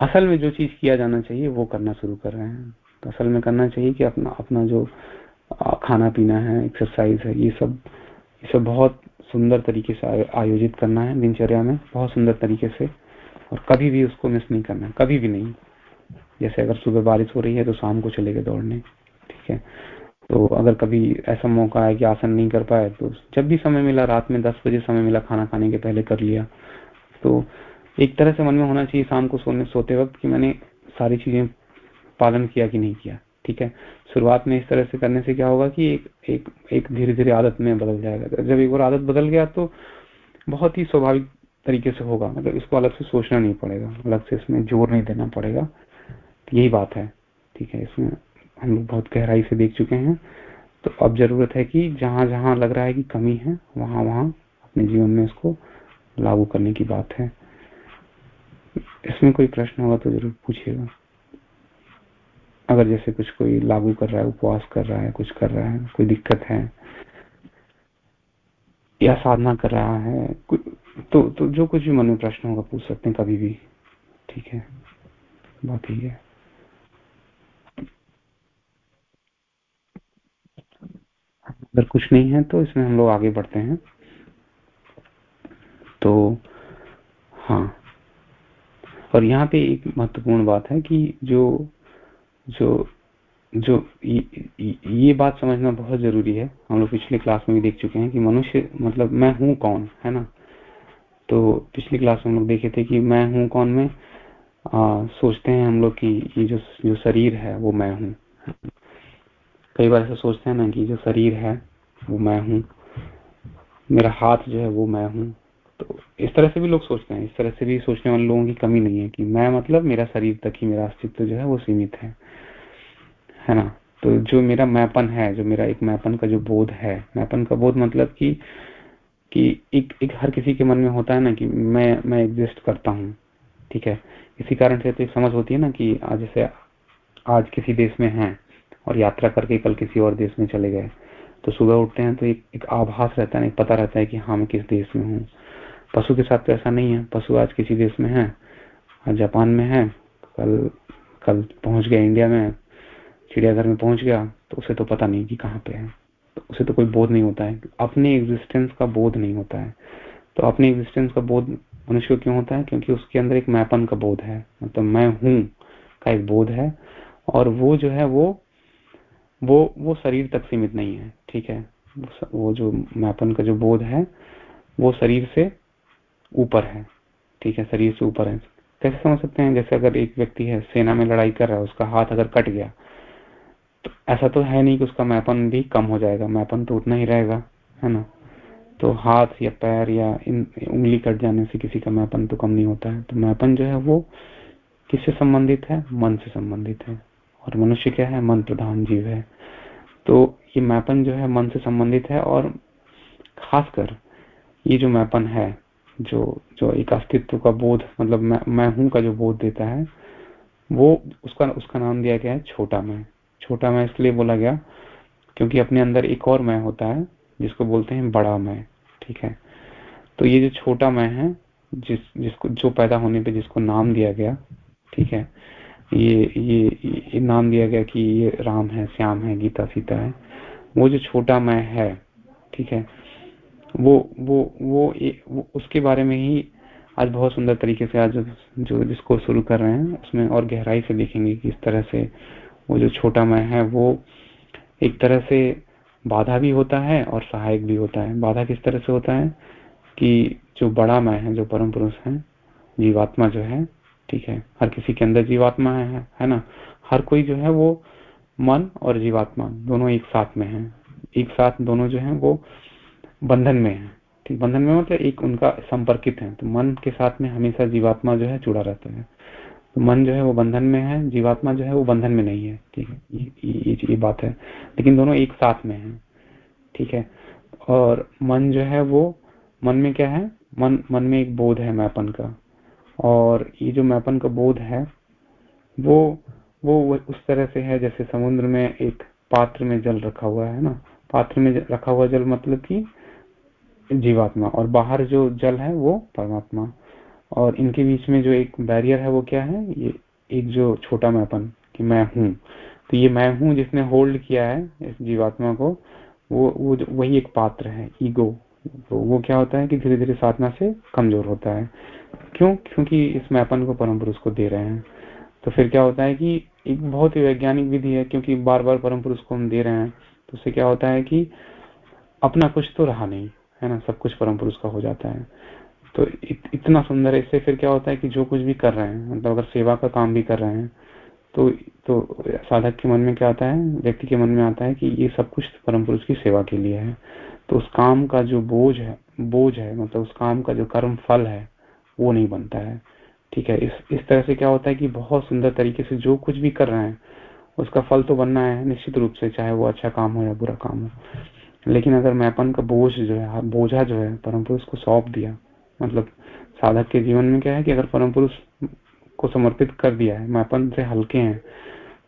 असल में जो चीज़ किया जाना चाहिए, वो करना शुरू कर रहे हैं। तो असल में करना चाहिए कि अपना अपना जो खाना पीना है एक्सरसाइज है, ये सब ये सब बहुत सुंदर तरीके से आयोजित करना है दिनचर्या में, बहुत सुंदर तरीके से। और कभी भी उसको मिस नहीं करना कभी भी नहीं। जैसे अगर सुबह बारिश हो रही है तो शाम को चले गए दौड़ने। ठीक है? तो अगर कभी ऐसा मौका आया कि आसन नहीं कर पाए तो जब भी समय मिला, रात में दस बजे समय मिला खाना खाने के पहले कर लिया। तो एक तरह से मन में होना चाहिए शाम को सोने, सोते वक्त कि मैंने सारी चीज़ें पालन किया कि नहीं किया, ठीक है? शुरुआत में इस तरह से करने से क्या होगा कि एक एक एक धीरे धीरे आदत में बदल जाएगा। जब एक बार आदत बदल गया तो बहुत ही स्वाभाविक तरीके से होगा मतलब इसको अलग से सोचना नहीं पड़ेगा, अलग से इसमें ज़ोर नहीं देना पड़ेगा। यही बात है, ठीक है? इसमें हम लोग बहुत गहराई से देख चुके हैं। तो अब ज़रूरत है कि जहाँ जहाँ लग रहा है कि कमी है, वहाँ वहाँ अपने जीवन में इसको लागू करने की बात है। इसमें कोई प्रश्न होगा तो ज़रूर पूछिएगा। अगर जैसे कुछ कोई लागू कर रहा है, उपवास कर रहा है, कुछ कर रहा है, कोई दिक्कत है, या साधना कर रहा है तो तो जो कुछ भी मन में प्रश्न होगा पूछ सकते हैं कभी भी। ठीक है? बात ही है। अगर कुछ नहीं है तो इसमें हम लोग आगे बढ़ते हैं। तो हाँ। और यहाँ पे एक महत्वपूर्ण बात है कि जो जो जो ये बात समझना बहुत ज़रूरी है। हम लोग पिछले क्लास में भी देख चुके हैं कि मनुष्य मतलब मैं हूँ कौन है ना? तो पिछली क्लास में हम लोग देखे थे कि मैं हूँ कौन में आ, सोचते हैं हम लोग कि ये जो जो शरीर है वो मैं हूँ। कई बार ऐसा सोचते हैं ना कि जो शरीर है, वो मैं हूँ। मेरा हाथ जो है, वो मैं हूँ। तो इस तरह से भी लोग सोचते हैं। इस तरह से भी सोचने वाले लोगों की कमी नहीं है कि मैं मतलब मेरा शरीर तक ही मेरा अस्तित्व जो है, वो सीमित है। है ना? तो जो मेरा मैपन है, जो मेरा एक मैपन का जो बोध है, मैपन का बोध मतलब कि कि एक एक हर किसी के मन में होता है ना कि मैं मैं एग्जिस्ट करता हूँ। ठीक है? इसी कारण से तो एक समझ होती है ना कि आज जैसे आज किसी देश में है और यात्रा करके कल किसी और देश में चले गए। तो सुबह उठते हैं तो एक, एक आभास रहता है एक पता रहता है कि हाँ मैं किस देश में हूँ। पशु के साथ तो ऐसा नहीं है। पशु आज किसी देश में है जापान में है कल कल पहुँच गया इंडिया में चिड़ियाघर में पहुँच गया तो उसे तो पता नहीं कि कहाँ पे है। तो उसे तो कोई बोध नहीं होता है। अपने एग्जिस्टेंस का बोध नहीं होता है। तो अपने एग्जिस्टेंस का बोध मनुष्य को क्यों होता है? क्योंकि उसके अंदर एक मैपन का बोध है। मतलब मैं हूँ का एक बोध है। और वो जो है वो वो वो शरीर तक सीमित नहीं है, ठीक है? वो जो मैपन का जो बोध है, वो शरीर से ऊपर है, ठीक है? शरीर से ऊपर है। कैसे समझ सकते हैं? जैसे अगर एक व्यक्ति है, सेना में लड़ाई कर रहा है, उसका हाथ अगर कट गया तो ऐसा तो है नहीं कि उसका मैपन भी कम हो जाएगा, मैपन तो उतना ही रहेगा, है ना? तो हाथ या पैर या इन, उंगली कट जाने से किसी का मैपन तो कम नहीं होता है। तो मैपन जो है, वो किससे संबंधित है? मन से संबंधित है। और मनुष्य क्या है? मन प्रधान जीव है। तो ये मैपन जो है मन से संबंधित है और खासकर ये जो मैपन है जो जो एक अस्तित्व का बोध मतलब मैं, मैं हूँ का जो बोध देता है वो उसका उसका नाम दिया गया है छोटा मैं। छोटा मैं इसलिए बोला गया क्योंकि अपने अंदर एक और मैं होता है जिसको बोलते हैं बड़ा मैं ठीक है? तो ये जो छोटा मैं है जिस जिसको जो पैदा होने पे जिसको नाम दिया गया ठीक है? ये ये, नाम दिया गया कि ये राम है श्याम है गीता सीता है। वो जो छोटा मैं है ठीक है वो वो वो, ए, वो उसके बारे में ही आज बहुत सुंदर तरीके से आज जो जिसको शुरू कर रहे हैं उसमें और गहराई से देखेंगे कि इस तरह से वो जो छोटा मैं है वो एक तरह से बाधा भी होता है और सहायक भी होता है। बाधा किस तरह से होता है कि जो बड़ा मैं है जो परम पुरुष है जीवात्मा जो है ठीक है? हर किसी के अंदर जीवात्मा है है ना? हर कोई जो है वो मन और जीवात्मा दोनों एक साथ में है। एक साथ दोनों जो है वो बंधन में है। ठीक बंधन में मतलब एक उनका संपर्कित है। तो मन के साथ में हमेशा जीवात्मा जो है जुड़ा रहता है। तो मन जो है वो बंधन में है जीवात्मा जो है वो बंधन में नहीं है। ठीक है? ये, ये, ये बात है। लेकिन दोनों एक साथ में है। ठीक है? और मन जो है वो मन में क्या है? मन मन में एक बोध है मैपन का। और ये जो मैपन का बोध है, वो वो उस तरह से है जैसे समुद्र में एक पात्र में जल रखा हुआ है ना? पात्र में रखा हुआ जल मतलब कि जीवात्मा और बाहर जो जल है वो परमात्मा। और इनके बीच में जो एक बैरियर है वो क्या है? ये एक जो छोटा मैपन कि मैं हूँ। तो ये मैं हूँ जिसने होल्ड किया है इस जीवात्मा को, वो वो वही एक पात्र है ईगो तो वो क्या होता है कि धीरे धीरे साधना से कमज़ोर होता है। क्यों? क्योंकि इस मैपन को परम पुरुष को दे रहे हैं। तो फिर क्या होता है कि एक बहुत ही वैज्ञानिक विधि है क्योंकि बार बार परम पुरुष को हम दे रहे हैं तो उससे क्या होता है कि अपना कुछ तो रहा नहीं है ना? सब कुछ परम पुरुष का हो जाता है। तो इत, इतना सुंदर है इससे फिर क्या होता है कि जो कुछ भी कर रहे हैं मतलब अगर सेवा का काम भी कर रहे हैं तो तो साधक के मन में क्या आता है व्यक्ति के मन में आता है कि ये सब कुछ परम पुरुष की सेवा के लिए है। तो उस काम का जो बोझ है बोझ है मतलब उस काम का जो कर्म फल है वो नहीं बनता है। ठीक है, इस इस तरह से क्या होता है कि बहुत सुंदर तरीके से जो कुछ भी कर रहे हैं, उसका फल तो बनना है, निश्चित रूप से, चाहे वो अच्छा काम हो या बुरा काम हो। लेकिन अगर मैपन का बोझ जो है, बोझा जो है परम पुरुष को सौंप दिया मतलब साधक के जीवन में क्या है कि अगर परम पुरुष को समर्पित कर दिया है, मैपन से हल्के हैं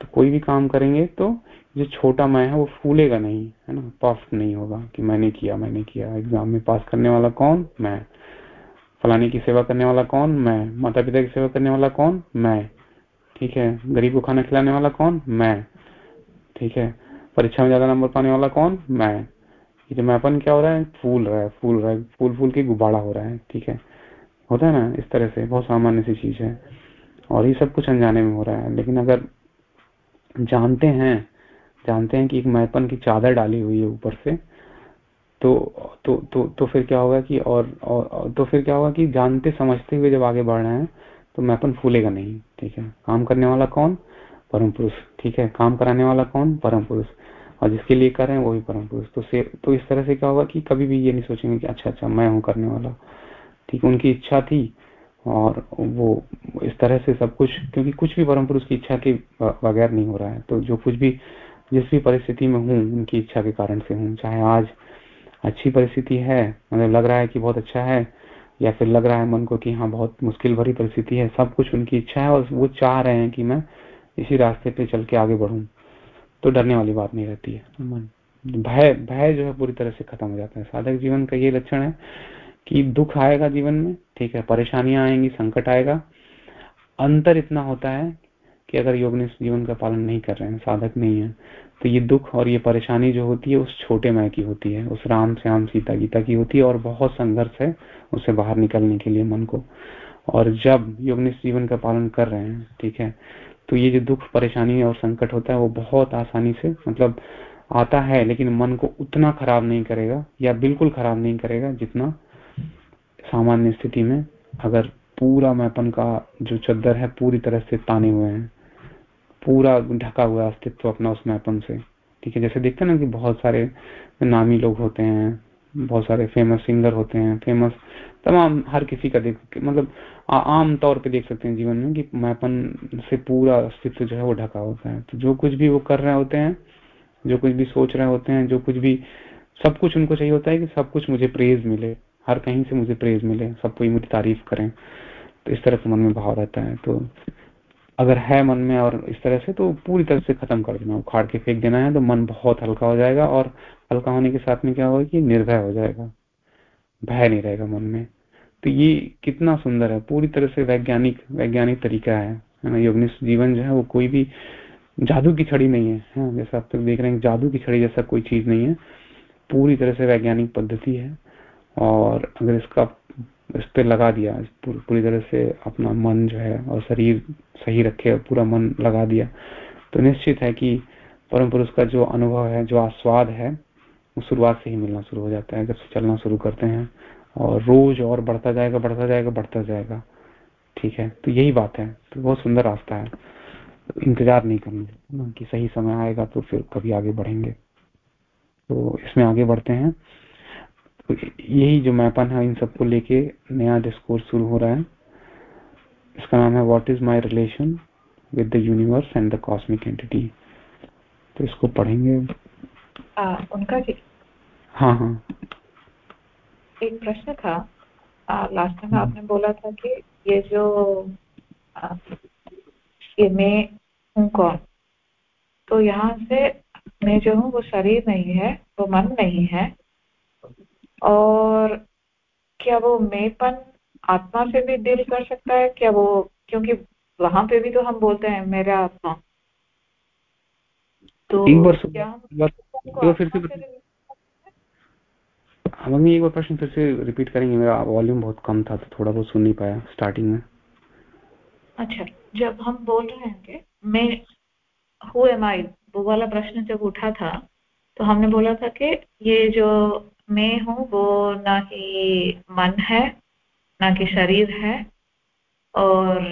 तो कोई भी काम करेंगे तो जो छोटा मैं है, वो फूलेगा नहीं, है ना? पफ नहीं होगा कि मैंने किया मैंने किया। एग्ज़ाम में पास करने वाला कौन? मैं। फलाने की सेवा करने वाला कौन? मैं। माता पिता की सेवा करने वाला कौन? मैं। ठीक है। गरीब को खाना खिलाने वाला कौन? मैं। ठीक है। परीक्षा में ज़्यादा नंबर पाने वाला कौन? मैं। ये जो मैपन क्या हो रहा है? फूल रहा है, फूल रहा है। फूल फूल के गुब्बारा हो रहा है। ठीक है। होता है ना? इस तरह से बहुत सामान्य सी चीज़ है। और ये सब कुछ अनजाने में हो रहा है। लेकिन अगर जानते हैं जानते हैं कि एक मैपन की चादर डाली हुई है ऊपर से तो तो तो तो फिर क्या होगा कि और, और तो फिर क्या होगा कि जानते समझते हुए जब आगे बढ़ रहे हैं तो मैं मैपन फूलेगा नहीं ठीक है? काम करने वाला कौन? परम पुरुष ठीक है? काम कराने वाला कौन? परम पुरुष। और जिसके लिए कर रहे हैं वो भी परम पुरुष। तो से तो इस तरह से क्या होगा कि कभी भी ये नहीं सोचेंगे कि अच्छा अच्छा मैं हूँ करने वाला। ठीक उनकी इच्छा थी और वो इस तरह से सब कुछ क्योंकि कुछ भी परम पुरुष की इच्छा के बगैर नहीं हो रहा है। तो जो कुछ भी जिस भी परिस्थिति में हूँ उनकी इच्छा के कारण से हूँ। चाहे आज अच्छी परिस्थिति है मतलब लग रहा है कि बहुत अच्छा है, या फिर लग रहा है मन को कि हाँ बहुत मुश्किल भरी परिस्थिति है, सब कुछ उनकी इच्छा है और वो चाह रहे हैं कि मैं इसी रास्ते पे चल के आगे बढ़ू। तो डरने वाली बात नहीं रहती है। मन, भय भय जो है पूरी तरह से खत्म हो जाता है। साधक जीवन का ये लक्षण है कि दुख आएगा जीवन में, ठीक है, परेशानियाँ आएँगी, संकट आएगा। अंतर इतना होता है कि अगर योग जीवन का पालन नहीं कर रहे हैं, साधक नहीं है तो ये दुख और ये परेशानी जो होती है, उस छोटे मैं की होती है, उस राम श्याम सीता गीता की होती है और बहुत संघर्ष है उससे बाहर निकलने के लिए मन को। और जब योगनिष्ठ जीवन का पालन कर रहे हैं, ठीक है तो ये जो दुख, परेशानी और संकट होता है, वो बहुत आसानी से मतलब आता है, लेकिन मन को उतना खराब नहीं करेगा या बिल्कुल खराब नहीं करेगा जितना सामान्य स्थिति में अगर पूरा मैपन का जो चद्दर है, पूरी तरह से ताने हुए हैं। पूरा ढका हुआ अस्तित्व अपना उस मैपन से। ठीक है, जैसे देखते हैं ना कि बहुत सारे नामी लोग होते हैं, बहुत सारे फ़ेमस सिंगर होते हैं फ़ेमस तमाम हर किसी का देख मतलब आम तौर पे देख सकते हैं जीवन में कि मैपन से पूरा अस्तित्व जो है वो ढका होता है। तो जो कुछ भी वो कर रहे होते हैं, जो कुछ भी सोच रहे होते हैं, जो कुछ भी, सब कुछ उनको चाहिए होता है कि सब कुछ मुझे प्रेज मिले। हर कहीं से मुझे प्रेज मिले, सब कोई मुझे तारीफ़ करें। तो इस तरह से मन में भाव रहता है। तो अगर है मन में और इस तरह से तो पूरी तरह से खत्म कर देना। उखाड़ के फेंक देना है तो मन बहुत हल्का हो जाएगा और हल्का होने के साथ में क्या होगा कि निर्भय हो जाएगा। भय नहीं रहेगा मन में। तो ये कितना सुंदर है। पूरी तरह से वैज्ञानिक वैज्ञानिक तरीका है ना? योगनिष्ठ जीवन जो है वो कोई भी जादू की छड़ी नहीं है, है जैसा आप तक देख रहे हैं जादू की छड़ी जैसा कोई चीज़ नहीं है। पूरी तरह से वैज्ञानिक पद्धति है और अगर इसका इस पे लगा दिया। पूरी तरह से अपना मन जो है और शरीर सही रखे पूरा मन लगा दिया। तो निश्चित है कि परम पुरुष का जो अनुभव है, जो आस्वाद है, वो शुरुआत से ही मिलना शुरू हो जाता है। जब से चलना शुरू करते हैं और रोज और बढ़ता जाएगा बढ़ता जाएगा बढ़ता जाएगा। ठीक है? तो यही बात है। तो बहुत सुंदर रास्ता है। तो इंतज़ार नहीं करना कि सही समय आएगा तो फिर कभी आगे बढ़ेंगे। तो इसमें आगे बढ़ते हैं। यही जो मैपन है इन सबको लेके नया डिस्कोर्स शुरू हो रहा है। इसका नाम है what is my relation with the universe and the cosmic entity तो इसको पढ़ेंगे। आ, उनका जी हाँ हाँ। एक प्रश्न था। लास्ट टाइम आपने बोला था कि ये जो आ, ये मैं हूँ कौन? तो यहाँ से मैं जो हूँ वो शरीर नहीं है वो मन नहीं है। और क्या वो मेपन आत्मा से भी डील कर सकता है? क्या वो क्योंकि वहाँ पे भी तो हम बोलते हैं मेरा आत्मा। तो एक बार क्या हम फिर से हम एक बार प्रश्न फिर से रिपीट करेंगे। मेरा वॉल्यूम बहुत कम था तो थोड़ा बहुत सुन नहीं पाया स्टार्टिंग में। अच्छा जब हम बोल रहे हैं कि मैं हु एम आई वो वाला प्रश्न जब उठा था तो हमने बोला था कि ये जो मैं हूँ, वो ना ही मन है, ना कि शरीर है। और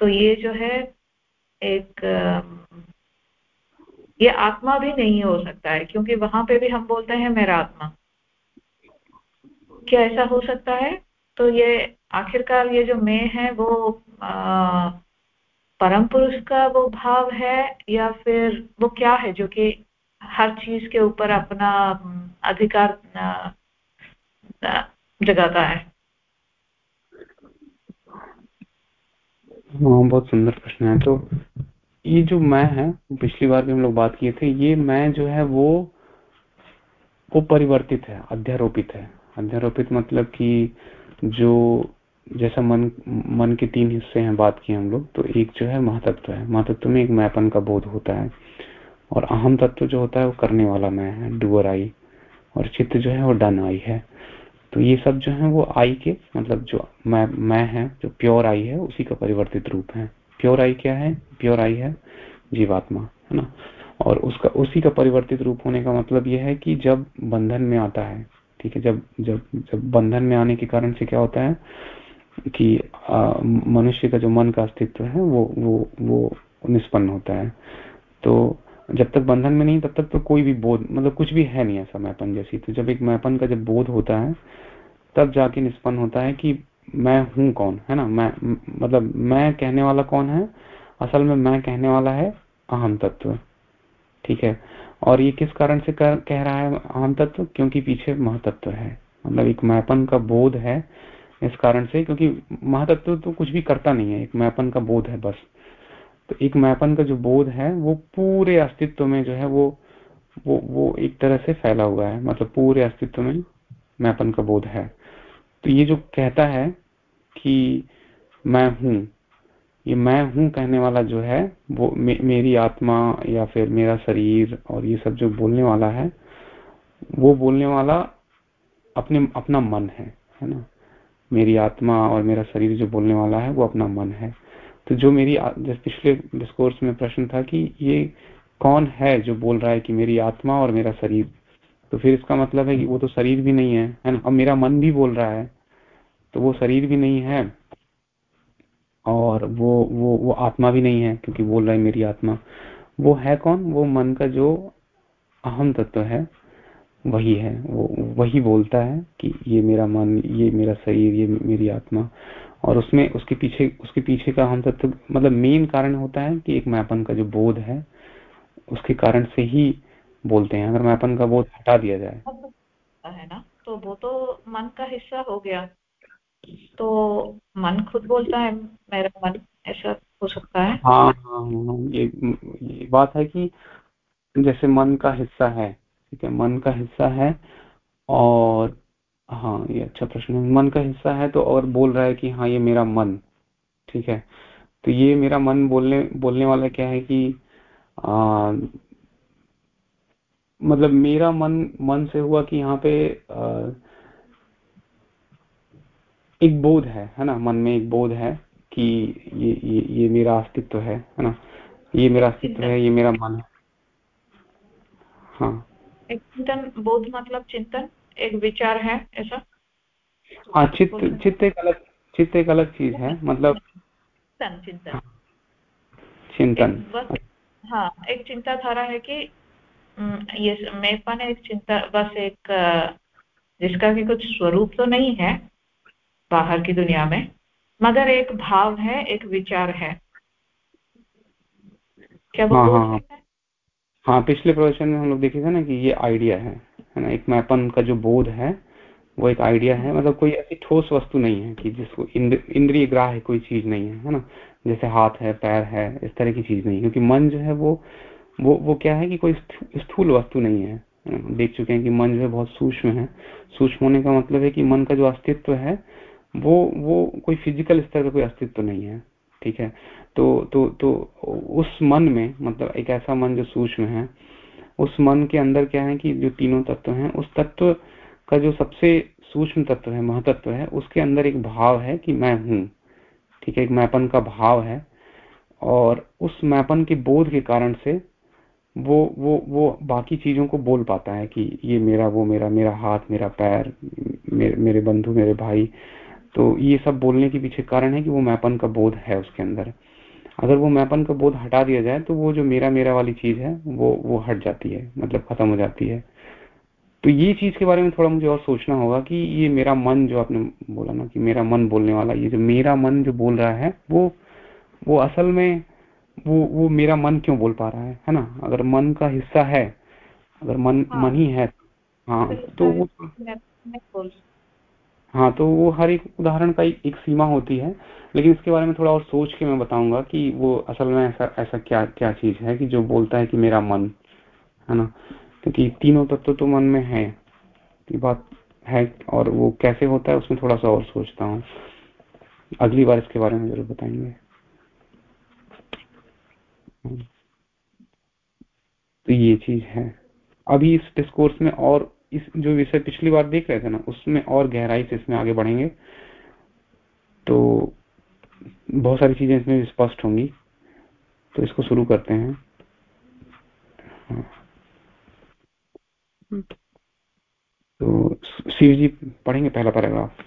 तो ये जो है, एक ये आत्मा भी नहीं हो सकता है, क्योंकि वहाँ पे भी हम बोलते हैं, मेरा आत्मा। क्या ऐसा हो सकता है? तो ये आखिरकार ये जो मैं है, वो परम पुरुष का वो भाव है, या फिर वो क्या है, जो कि हर चीज़ के ऊपर अपना, अधिकार जगाता है। हाँ बहुत सुंदर प्रश्न है। तो ये जो मैं है, पिछली बार भी हम लोग बात किए थे, ये मैं जो है वो वो परिवर्तित है, अध्यारोपित है। अध्यारोपित मतलब कि जो, जैसा मन मन के तीन हिस्से हैं बात की हम लोग तो एक जो है महातत्व है। महातत्व में एक मैपन का बोध होता है। और अहम तत्व जो होता है वो करने वाला मैं है डुअर आई। और चित्त जो है वो डन आई है। तो ये सब जो है वो आई के मतलब जो मैं मैं है, जो प्योर आई है, उसी का परिवर्तित रूप है। प्योर आई क्या है? प्योर आई है जीवात्मा, है ना? और उसका, उसी का परिवर्तित रूप होने का मतलब यह है कि जब बंधन में आता है, ठीक है, जब जब जब बंधन में आने के कारण से क्या होता है कि मनुष्य का जो मन का अस्तित्व है, वो वो वो निष्पन्न होता है। तो जब तक बंधन में नहीं तब तक तो कोई भी बोध मतलब कुछ भी है नहीं ऐसा मैपन जैसी। तो जब एक मैपन का जब बोध होता है तब जाके निष्पन्न होता है कि मैं हूँ कौन है ना? मैं मतलब मैं कहने वाला कौन है? असल में मैं कहने वाला है अहम तत्व। ठीक है? और ये किस कारण से कर, कह रहा है अहम तत्व? क्योंकि पीछे महतत्व है। मतलब एक मैपन का बोध है इस कारण से क्योंकि महातत्व तो कुछ भी करता नहीं है एक मैपन का बोध है बस। तो एक मैपन का जो बोध है वो पूरे अस्तित्व में जो है वो वो वो एक तरह से फैला हुआ है। मतलब पूरे अस्तित्व में मैपन का बोध है। तो ये जो कहता है कि मैं हूँ ये मैं हूँ कहने वाला जो है वो मे, मेरी आत्मा या फिर मेरा शरीर और ये सब जो बोलने वाला है वो बोलने वाला अपने अपना मन है है ना? मेरी आत्मा और मेरा शरीर जो बोलने वाला है वो अपना मन है। तो जो मेरी पिछले डिस्कोर्स में प्रश्न था कि ये कौन है जो बोल रहा है कि मेरी आत्मा और मेरा शरीर? तो फिर इसका मतलब है कि वो तो शरीर भी नहीं है है ना? अब मेरा मन भी बोल रहा है तो वो शरीर भी नहीं है और वो वो वो आत्मा भी नहीं है, क्योंकि बोल रहा है मेरी आत्मा। वो है कौन? वो मन का जो अहम तत्व है, वही है। वो, वही बोलता है कि ये मेरा मन, ये मेरा शरीर, ये मेरी आत्मा। और उसमें उसके पीछे उसके पीछे का हम तत्व मतलब मेन कारण होता है कि एक मैपन का जो बोध है उसके कारण से ही बोलते हैं। अगर मैपन का बोध हटा दिया जाए। है ना? तो वो तो मन का हिस्सा हो गया। तो मन खुद बोलता है मेरा मन ऐसा हो सकता है हाँ। हाँ हाँ, हाँ ये, ये बात है कि जैसे मन का हिस्सा है ठीक है? मन का हिस्सा है और हाँ ये अच्छा प्रश्न है। मन का हिस्सा है तो और बोल रहा है कि हाँ ये मेरा मन ठीक है? तो ये मेरा मन बोलने बोलने वाला क्या है कि आ, मतलब मेरा मन मन से हुआ कि यहाँ पे आ, एक बोध है है ना? मन में एक बोध है कि ये ये ये मेरा अस्तित्व है है ना? ये मेरा अस्तित्व है ये मेरा मन है। हाँ। चिंतन बोध मतलब चिंतन? एक विचार है ऐसा? हाँ चित्त चित्त एक अलग चित्त एक अलग चीज़ है मतलब चिंतन चिंतन। हाँ, चिंतन। हाँ एक चिंताधारा है कि ये मेपन एक चिंता बस एक जिसका कि कुछ स्वरूप तो नहीं है बाहर की दुनिया में मगर एक भाव है एक विचार है। क्या वो हाँ, हाँ, हाँ पिछले प्रवचन में हम लोग देखे थे ना कि ये आइडिया है। है ना, एक मैपन का जो बोध है, वो एक आइडिया है। मतलब कोई ऐसी ठोस वस्तु नहीं है कि जिसको इंद्रिय ग्राह कोई चीज़ नहीं है है ना? जैसे हाथ है, पैर है, इस तरह की चीज़ नहीं क्योंकि मन जो है वो वो वो क्या है कि कोई स्थूल वस्तु नहीं है। देख चुके हैं कि मन जो है बहुत सूक्ष्म है। सूक्ष्म होने का मतलब है कि मन का जो अस्तित्व है, वो वो कोई फ़िज़िकल स्तर का कोई अस्तित्व नहीं है। ठीक है? तो तो तो उस मन में मतलब एक ऐसा मन जो सूक्ष्म है उस मन के अंदर क्या है कि जो तीनों तत्व हैं उस तत्व का जो सबसे सूक्ष्म तत्व है महतत्व है उसके अंदर एक भाव है कि मैं हूँ। ठीक है एक मैपन का भाव है और उस मैपन के बोध के कारण से वो वो वो बाकी चीज़ों को बोल पाता है कि ये मेरा वो मेरा मेरा हाथ मेरा पैर मेरे, मेरे बंधु मेरे भाई। तो ये सब बोलने के पीछे कारण है कि वो मैपन का बोध है उसके अंदर। अगर वो मैपन का बोध हटा दिया जाए तो वो जो मेरा मेरा वाली चीज़ है वो वो हट जाती है मतलब खत्म हो जाती है। तो ये चीज़ के बारे में थोड़ा मुझे और सोचना होगा कि ये मेरा मन जो आपने बोला ना कि मेरा मन बोलने वाला ये जो मेरा मन जो बोल रहा है वो वो असल में वो वो मेरा मन क्यों बोल पा रहा है है ना? अगर मन का हिस्सा है अगर मन हाँ, मन ही है हाँ तो वो हाँ तो वो हर एक उदाहरण का एक, सीमा होती है लेकिन इसके बारे में थोड़ा और सोच के मैं बताऊँगा कि वो असल में ऐसा ऐसा क्या क्या चीज़ है कि जो बोलता है कि मेरा मन है ना? क्योंकि तीनों तत्व तो मन में है ये बात है और वो कैसे होता है उसमें थोड़ा सा और सोचता हूँ। अगली बार इसके बारे में ज़रूर बताएँगे। तो ये चीज़ है। अभी इस डिस्कोर्स में और इस जो विषय पिछली बार देख रहे थे ना उसमें और गहराई से इसमें आगे बढ़ेंगे। तो बहुत सारी चीज़ें इसमें स्पष्ट होंगी। तो इसको शुरू करते हैं। हाँ। तो शिव जी पढ़ेंगे पहला पैराग्राफ।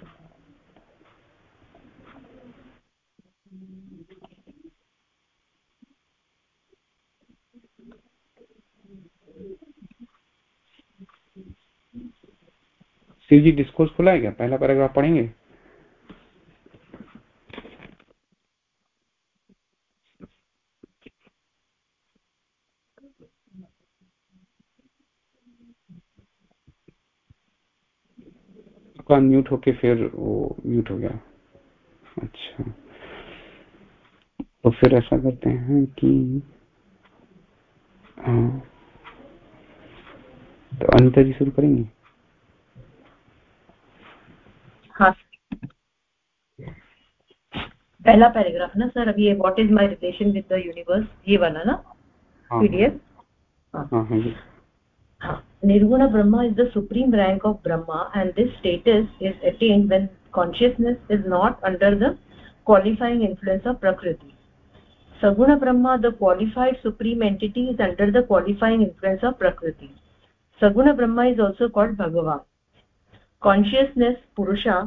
शिव जी डिस्कोर्स खुला है क्या? पहला पैराग्राफ पढ़ेंगे? म्यूट होके फिर वो म्यूट हो गया। अच्छा। तो फिर ऐसा करते हैं कि हाँ। तो अनिता जी शुरू करेंगी हाँ पहला पैराग्राफ ना सर अभी ये what is my relation with the universe ये वाला ना पीडीएफ हाँ, हाँ, हाँ, हाँ nirguna brahma is the supreme rank of brahma and this status is attained when consciousness is not under the qualifying influence of prakriti saguna brahma the qualified supreme entity is under the qualifying influence of prakriti saguna brahma is also called bhagavan consciousness purusha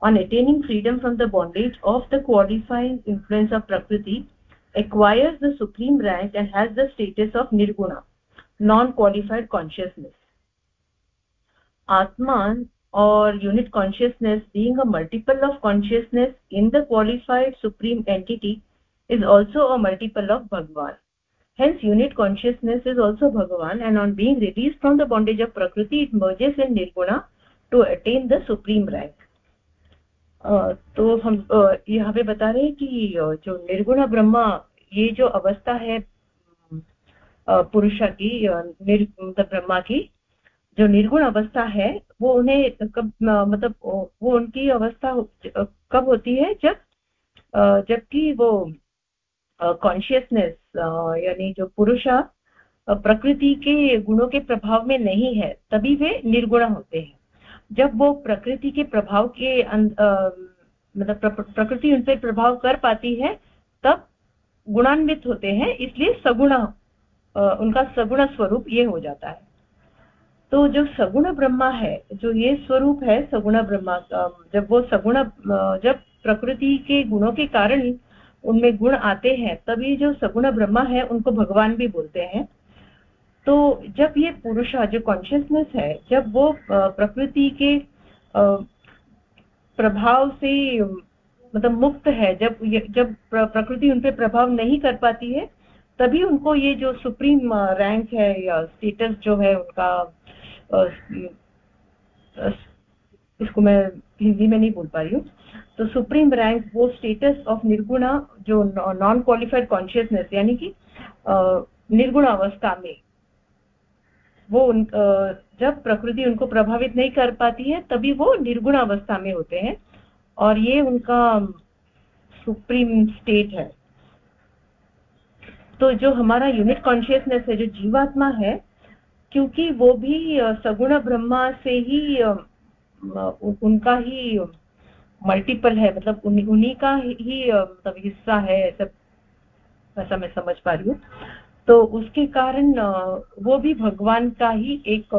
on attaining freedom from the bondage of the qualifying influence of prakriti acquires the supreme rank and has the status of nirguna non qualified consciousness. Atman or unit consciousness being a multiple of consciousness in the qualified supreme entity is also a multiple of bhagwan. Hence unit consciousness is also bhagavan and on being released from the bondage of prakriti it merges in nirguna to attain the supreme rank तो हम यहाँ पे बता रहे हैं कि जो निर्गुण ब्रह्मा, ये जो अवस्था है पुरुष की निर्गुण ब्रह्मा की, जो निर्गुण अवस्था है, वो उन्हें कब मतलब वो उनकी अवस्था कब होती है? जब जबकि वो कॉन्शियसनेस यानी जो पुरुष प्रकृति के गुणों के प्रभाव में नहीं है, तभी वे निर्गुण होते हैं। जब वो प्रकृति के प्रभाव के मतलब प्रकृति उन पर प्रभाव कर पाती है, तब गुणान्वित होते हैं, इसलिए सगुण उनका सगुण स्वरूप ये हो जाता है। तो जो सगुण ब्रह्मा है, जो ये स्वरूप है सगुण ब्रह्मा जब वो सगुण जब प्रकृति के गुणों के कारण उनमें गुण आते हैं, तभी जो सगुण ब्रह्मा है, उनको भगवान भी बोलते हैं। तो जब ये पुरुष जो कॉन्शियसनेस है, जब वो प्रकृति के प्रभाव से मतलब मुक्त है, जब जब प्रकृति उन पर प्रभाव नहीं कर पाती है, तभी उनको ये जो सुप्रीम रैंक है या स्टेटस जो है उनका इसको मैं हिंदी में नहीं बोल पा रही हूँ तो सुप्रीम रैंक वो स्टेटस ऑफ़ निर्गुणा जो नॉन क्वालिफाइड कॉन्शियसनेस यानी कि निर्गुण अवस्था में वो उन जब प्रकृति उनको प्रभावित नहीं कर पाती है, तभी वो निर्गुण अवस्था में होते हैं और ये उनका सुप्रीम स्टेट है। तो जो हमारा यूनिट कॉन्शियसनेस है, जो जीवात्मा है, क्योंकि वो भी सगुण ब्रह्मा से ही उनका ही मल्टीपल है मतलब उन्हीं का ही मतलब हिस्सा है ऐसा ऐसा मैं समझ पा रही हूँ। तो उसके कारण वो भी भगवान का ही एक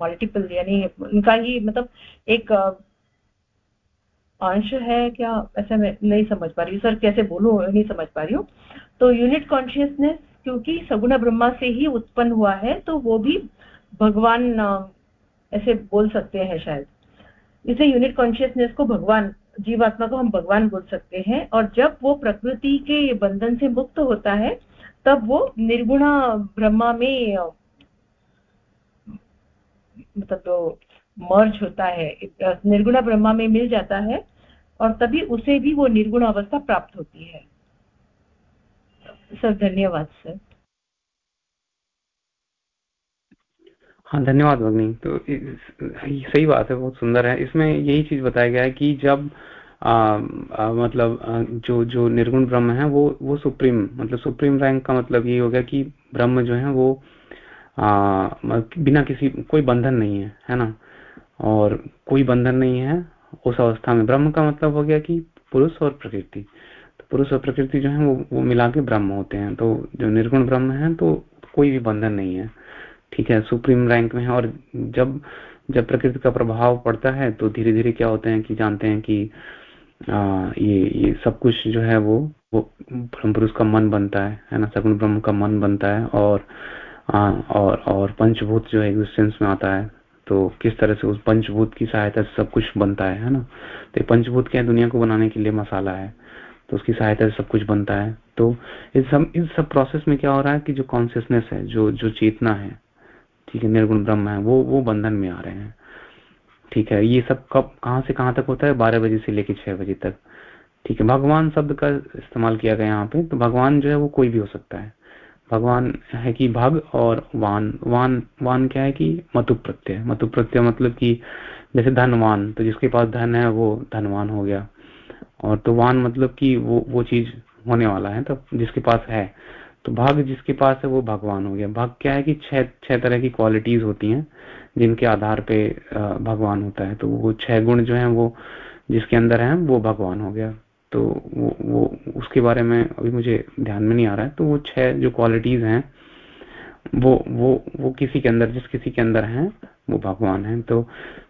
मल्टीपल यानी उनका ही मतलब एक अंश है क्या? ऐसा मैं नहीं समझ पा रही हूँ। सर, कैसे बोलूँ? नहीं समझ पा रही हूँ। तो यूनिट कॉन्शियसनेस क्योंकि सगुण ब्रह्मा से ही उत्पन्न हुआ है तो वो भी भगवान ऐसे बोल सकते हैं शायद। इसे यूनिट कॉन्शियसनेस को भगवान, जीवात्मा को हम भगवान बोल सकते हैं। और जब वो प्रकृति के बंधन से मुक्त होता है तब वो निर्गुणा ब्रह्मा में मतलब तो मर्ज होता है। निर्गुणा ब्रह्मा में मिल जाता है और तभी उसे भी वो निर्गुण अवस्था प्राप्त होती है। सर, धन्यवाद, सर। हाँ धन्यवाद, भगनी। तो सही बात है, बहुत सुंदर है। इसमें यही चीज़ बताया गया है कि जब मतलब जो जो निर्गुण ब्रह्म है वो वो सुप्रीम मतलब सुप्रीम रैंक का मतलब ये हो गया कि ब्रह्म जो है वो आ, बिना किसी कोई बंधन नहीं है है ना? और कोई बंधन नहीं है उस अवस्था में। ब्रह्म का मतलब हो गया कि पुरुष और प्रकृति। तो पुरुष और प्रकृति जो है वो वो मिला के ब्रह्म होते हैं। तो जो निर्गुण ब्रह्म है तो कोई भी बंधन नहीं है। ठीक है सुप्रीम रैंक में है और जब जब प्रकृति का प्रभाव पड़ता है तो धीरे धीरे क्या होते हैं कि जानते हैं कि आ, ये ये सब कुछ जो है वो वो ब्रह्म पुरुष का मन बनता है है ना? सगुण ब्रह्म का मन बनता है और आ, और और पंचभूत जो है एग्जिस्टेंस में आता है तो किस तरह से उस पंचभूत की सहायता से सब कुछ बनता है है ना? तो पंचभूत क्या है? दुनिया को बनाने के लिए मसाला है तो उसकी सहायता से सब कुछ बनता है। तो इस सब इस सब प्रोसेस में क्या हो रहा है कि जो कॉन्सियसनेस है जो जो चेतना है ठीक है निर्गुण ब्रह्म है वो वो बंधन में आ रहे हैं। ठीक है, ये सब कब, कहाँ से कहाँ तक होता है? बारह बजे से लेकर छह बजे तक। ठीक है, भगवान शब्द का इस्तेमाल किया गया यहाँ पे तो भगवान जो है वो कोई भी हो सकता है। भगवान है कि भग और वान। वान वान क्या है कि मतु प्रत्यय मतु प्रत्यय मतलब कि जैसे धनवान तो जिसके पास धन है वो धनवान हो गया। और तो वान मतलब कि वो वो चीज़ होने वाला है तो जिसके पास है। तो भाग जिसके पास है वो भगवान हो गया। भाग क्या है कि छह छह तरह की क्वालिटीज होती हैं। जिनके आधार पे भगवान होता है तो वो छह गुण जो है, वो जिसके अंदर है, वो भगवान हो गया। तो वो वो, उसके बारे में अभी मुझे ध्यान में नहीं आ रहा है तो वो छह जो क्वालिटीज हैं, वो वो वो किसी के अंदर, जिस किसी के अंदर है, वो भगवान है। तो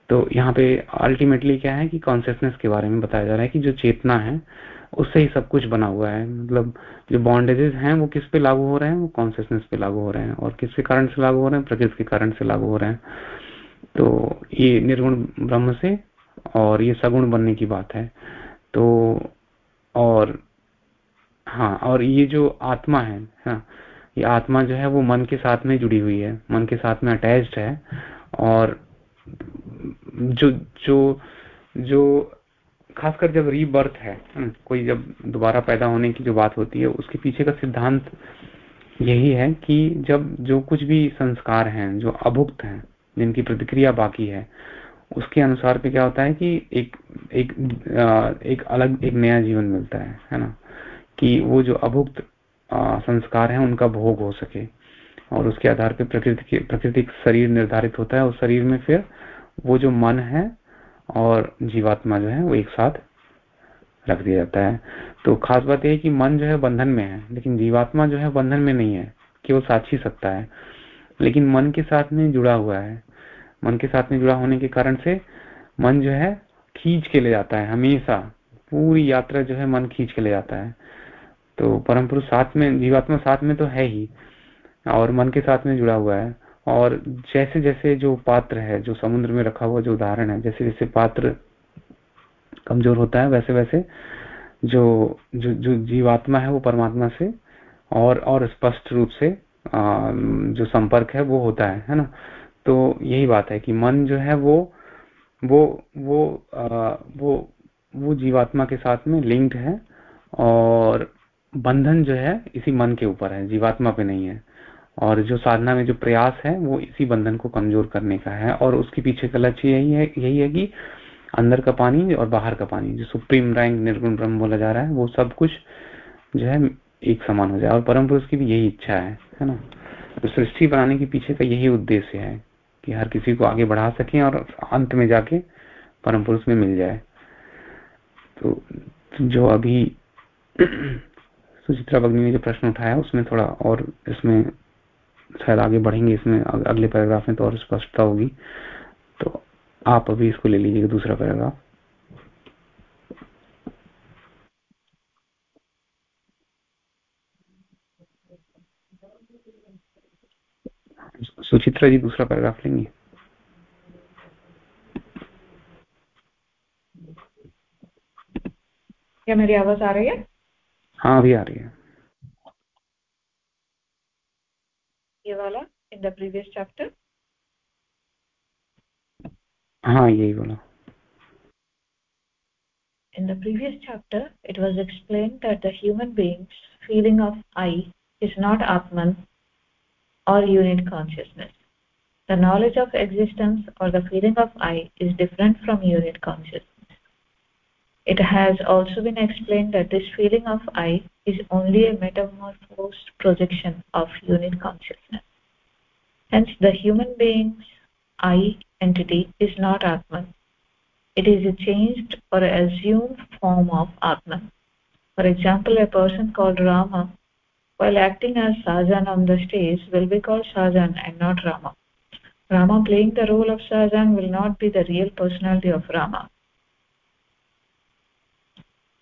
तो यहाँ पे अल्टीमेटली क्या है कि कॉन्सियसनेस के बारे में बताया जा रहा है कि जो चेतना है उससे ही सब कुछ बना हुआ है। मतलब जो बॉन्डेजेस हैं, वो किस पे लागू हो रहे हैं? वो कॉन्सियसनेस पे लागू हो रहे हैं। और किसके कारण से लागू हो रहे हैं? प्रकृति के कारण से लागू हो रहे हैं। तो ये निर्गुण ब्रह्म से और ये सगुण बनने की बात है। तो और हाँ और ये जो आत्मा है हाँ ये आत्मा जो है वो मन के साथ में जुड़ी हुई है। मन के साथ में अटैच्ड है। और जो जो जो खासकर जब रीबर्थ है कोई जब दोबारा पैदा होने की जो बात होती है, उसके पीछे का सिद्धांत यही है कि जब जो कुछ भी संस्कार हैं, जो अभुक्त हैं, जिनकी प्रतिक्रिया बाकी है, उसके अनुसार पे क्या होता है कि एक एक एक अलग, एक नया जीवन मिलता है है ना? कि वो जो अभुक्त संस्कार हैं, उनका भोग हो सके। और उसके आधार पे प्रकृति प्रकृतिक शरीर निर्धारित होता है उस शरीर में फिर वो जो मन है और जीवात्मा जो है वो एक साथ रख दिया जाता है। तो खास बात यह है कि मन जो है बंधन में है, लेकिन जीवात्मा जो है बंधन में नहीं है, केवल साक्षी सकता है। लेकिन मन के साथ में जुड़ा हुआ है। मन के साथ में जुड़ा होने के कारण से मन जो है खींच के ले जाता है, हमेशा पूरी यात्रा जो है मन खींच के ले जाता है। तो परम पुरुष साथ में, जीवात्मा साथ में तो है ही, और मन के साथ में जुड़ा हुआ है। और जैसे जैसे जो पात्र है जो समुद्र में रखा हुआ जो उदाहरण है जैसे जैसे पात्र कमज़ोर होता है वैसे वैसे जो जो जो जीवात्मा है वो परमात्मा से और और स्पष्ट रूप से आ, जो संपर्क है वो होता है है ना? तो यही बात है कि मन जो है वो वो वो आ, वो वो जीवात्मा के साथ में लिंक्ड है और बंधन जो है इसी मन के ऊपर है जीवात्मा पे नहीं है। और जो साधना में जो प्रयास है, वो इसी बंधन को कमज़ोर करने का है। और उसके पीछे का लक्ष्य यही है यही है कि अंदर का पानी और बाहर का पानी, जो सुप्रीम रैंक, निर्गुण ब्रह्म बोला जा रहा है, वो सब कुछ जो है एक समान हो जाए। और परम पुरुष की भी यही इच्छा है है ना? तो सृष्टि बनाने के पीछे का यही उद्देश्य है कि हर किसी को आगे बढ़ा सकें और अंत में जाके परम पुरुष में मिल जाए। तो जो अभी सुचित्रा बग्नि ने जो प्रश्न उठाया, उसमें थोड़ा और इसमें शायद आगे बढ़ेंगे इसमें अगले पैराग्राफ में तो और स्पष्टता होगी। तो आप अभी इसको ले लीजिएगा दूसरा पैराग्राफ। सुचित्रा जी दूसरा पैराग्राफ लेंगे? क्या मेरी आवाज़ आ रही है? हाँ अभी आ रही है। evala in the previous chapter? ha evala. In the previous chapter it was explained that the human being's feeling of i is not atman or unit consciousness. The knowledge of existence or the feeling of i is different from unit consciousness. It has also been explained that this feeling of I is only a metamorphosed projection of unit consciousness. Hence, the human being's I entity is not Atman. It is a changed or assumed form of Atman. For example, a person called Rama, while acting as Sajan on the stage, will be called Sajan and not Rama. Rama playing the role of Sajan will not be the real personality of Rama.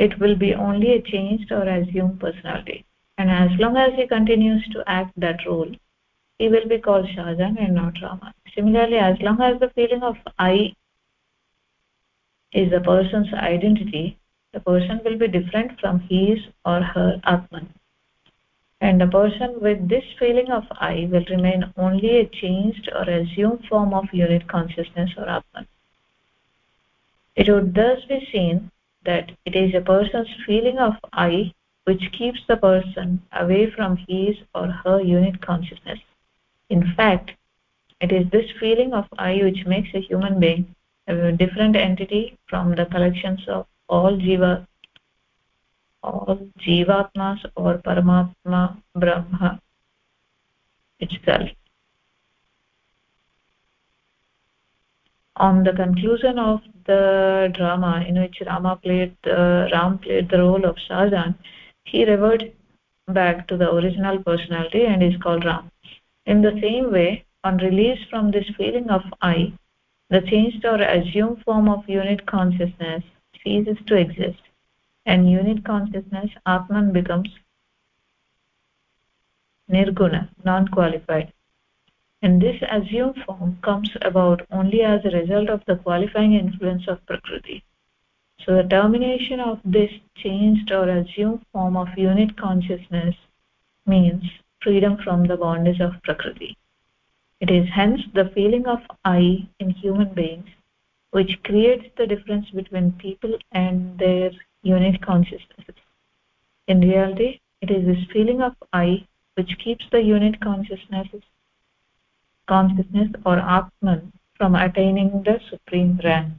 It will be only a changed or assumed personality. And as long as he continues to act that role, he will be called Shahjahan and not Rama. Similarly, as long as the feeling of I is the person's identity, the person will be different from his or her Atman. And the person with this feeling of I will remain only a changed or assumed form of unit consciousness or Atman. It would thus be seen that it is a person's feeling of I which keeps the person away from his or her unit consciousness. In fact, it is this feeling of I which makes a human being a different entity from the collections of all jiva all jivatmas or paramatma brahma itself on the conclusion of the drama in which rama played the ram played the role of shahjahan he reverted back to the original personality and is called ram. In the same way on release from this feeling of i the changed or assumed form of unit consciousness ceases to exist and unit consciousness atman becomes nirguna non-qualified and this assumed form comes about only as a result of the qualifying influence of prakriti. So the termination of this changed or assumed form of unit consciousness means freedom from the bondage of prakriti. It is hence the feeling of i in human beings which creates the difference between people and their unit consciousnesses. In reality it is this feeling of i which keeps the unit consciousnesses consciousness or atman from attaining the supreme rank.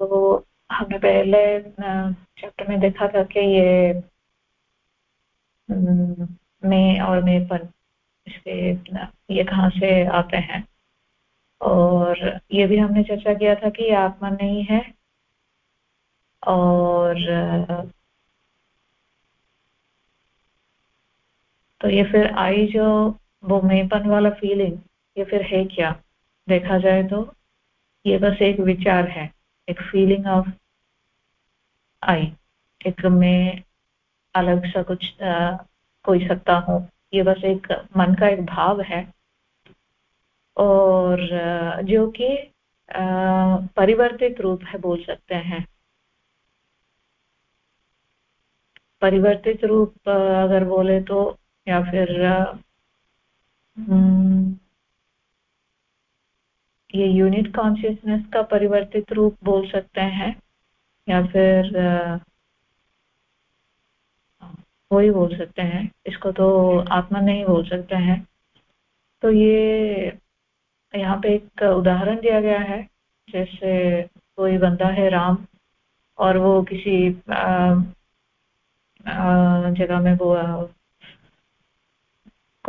तो हमने पहले chapter में देखा था कि ये में और मेपन इसके, ये कहाँ से आते हैं। और ये भी हमने चर्चा किया था कि आत्मा नहीं है। और तो ये फिर आई जो वो मेपन वाला फीलिंग ये फिर है क्या? देखा जाए तो ये बस एक विचार है, एक फीलिंग ऑफ़ आई, एक मैं अलग सा कुछ कोई सकता हूँ। ये बस एक मन का एक भाव है। और जो कि परिवर्तित रूप है बोल सकते हैं। परिवर्तित रूप अगर बोले तो या फिर हम्म, ये यूनिट कॉन्शियसनेस का परिवर्तित रूप बोल सकते हैं या फिर वही बोल सकते हैं इसको तो आत्मा नहीं बोल सकते हैं। तो ये यहाँ पे एक उदाहरण दिया गया है जैसे कोई बंदा है राम और वो किसी जगह में वो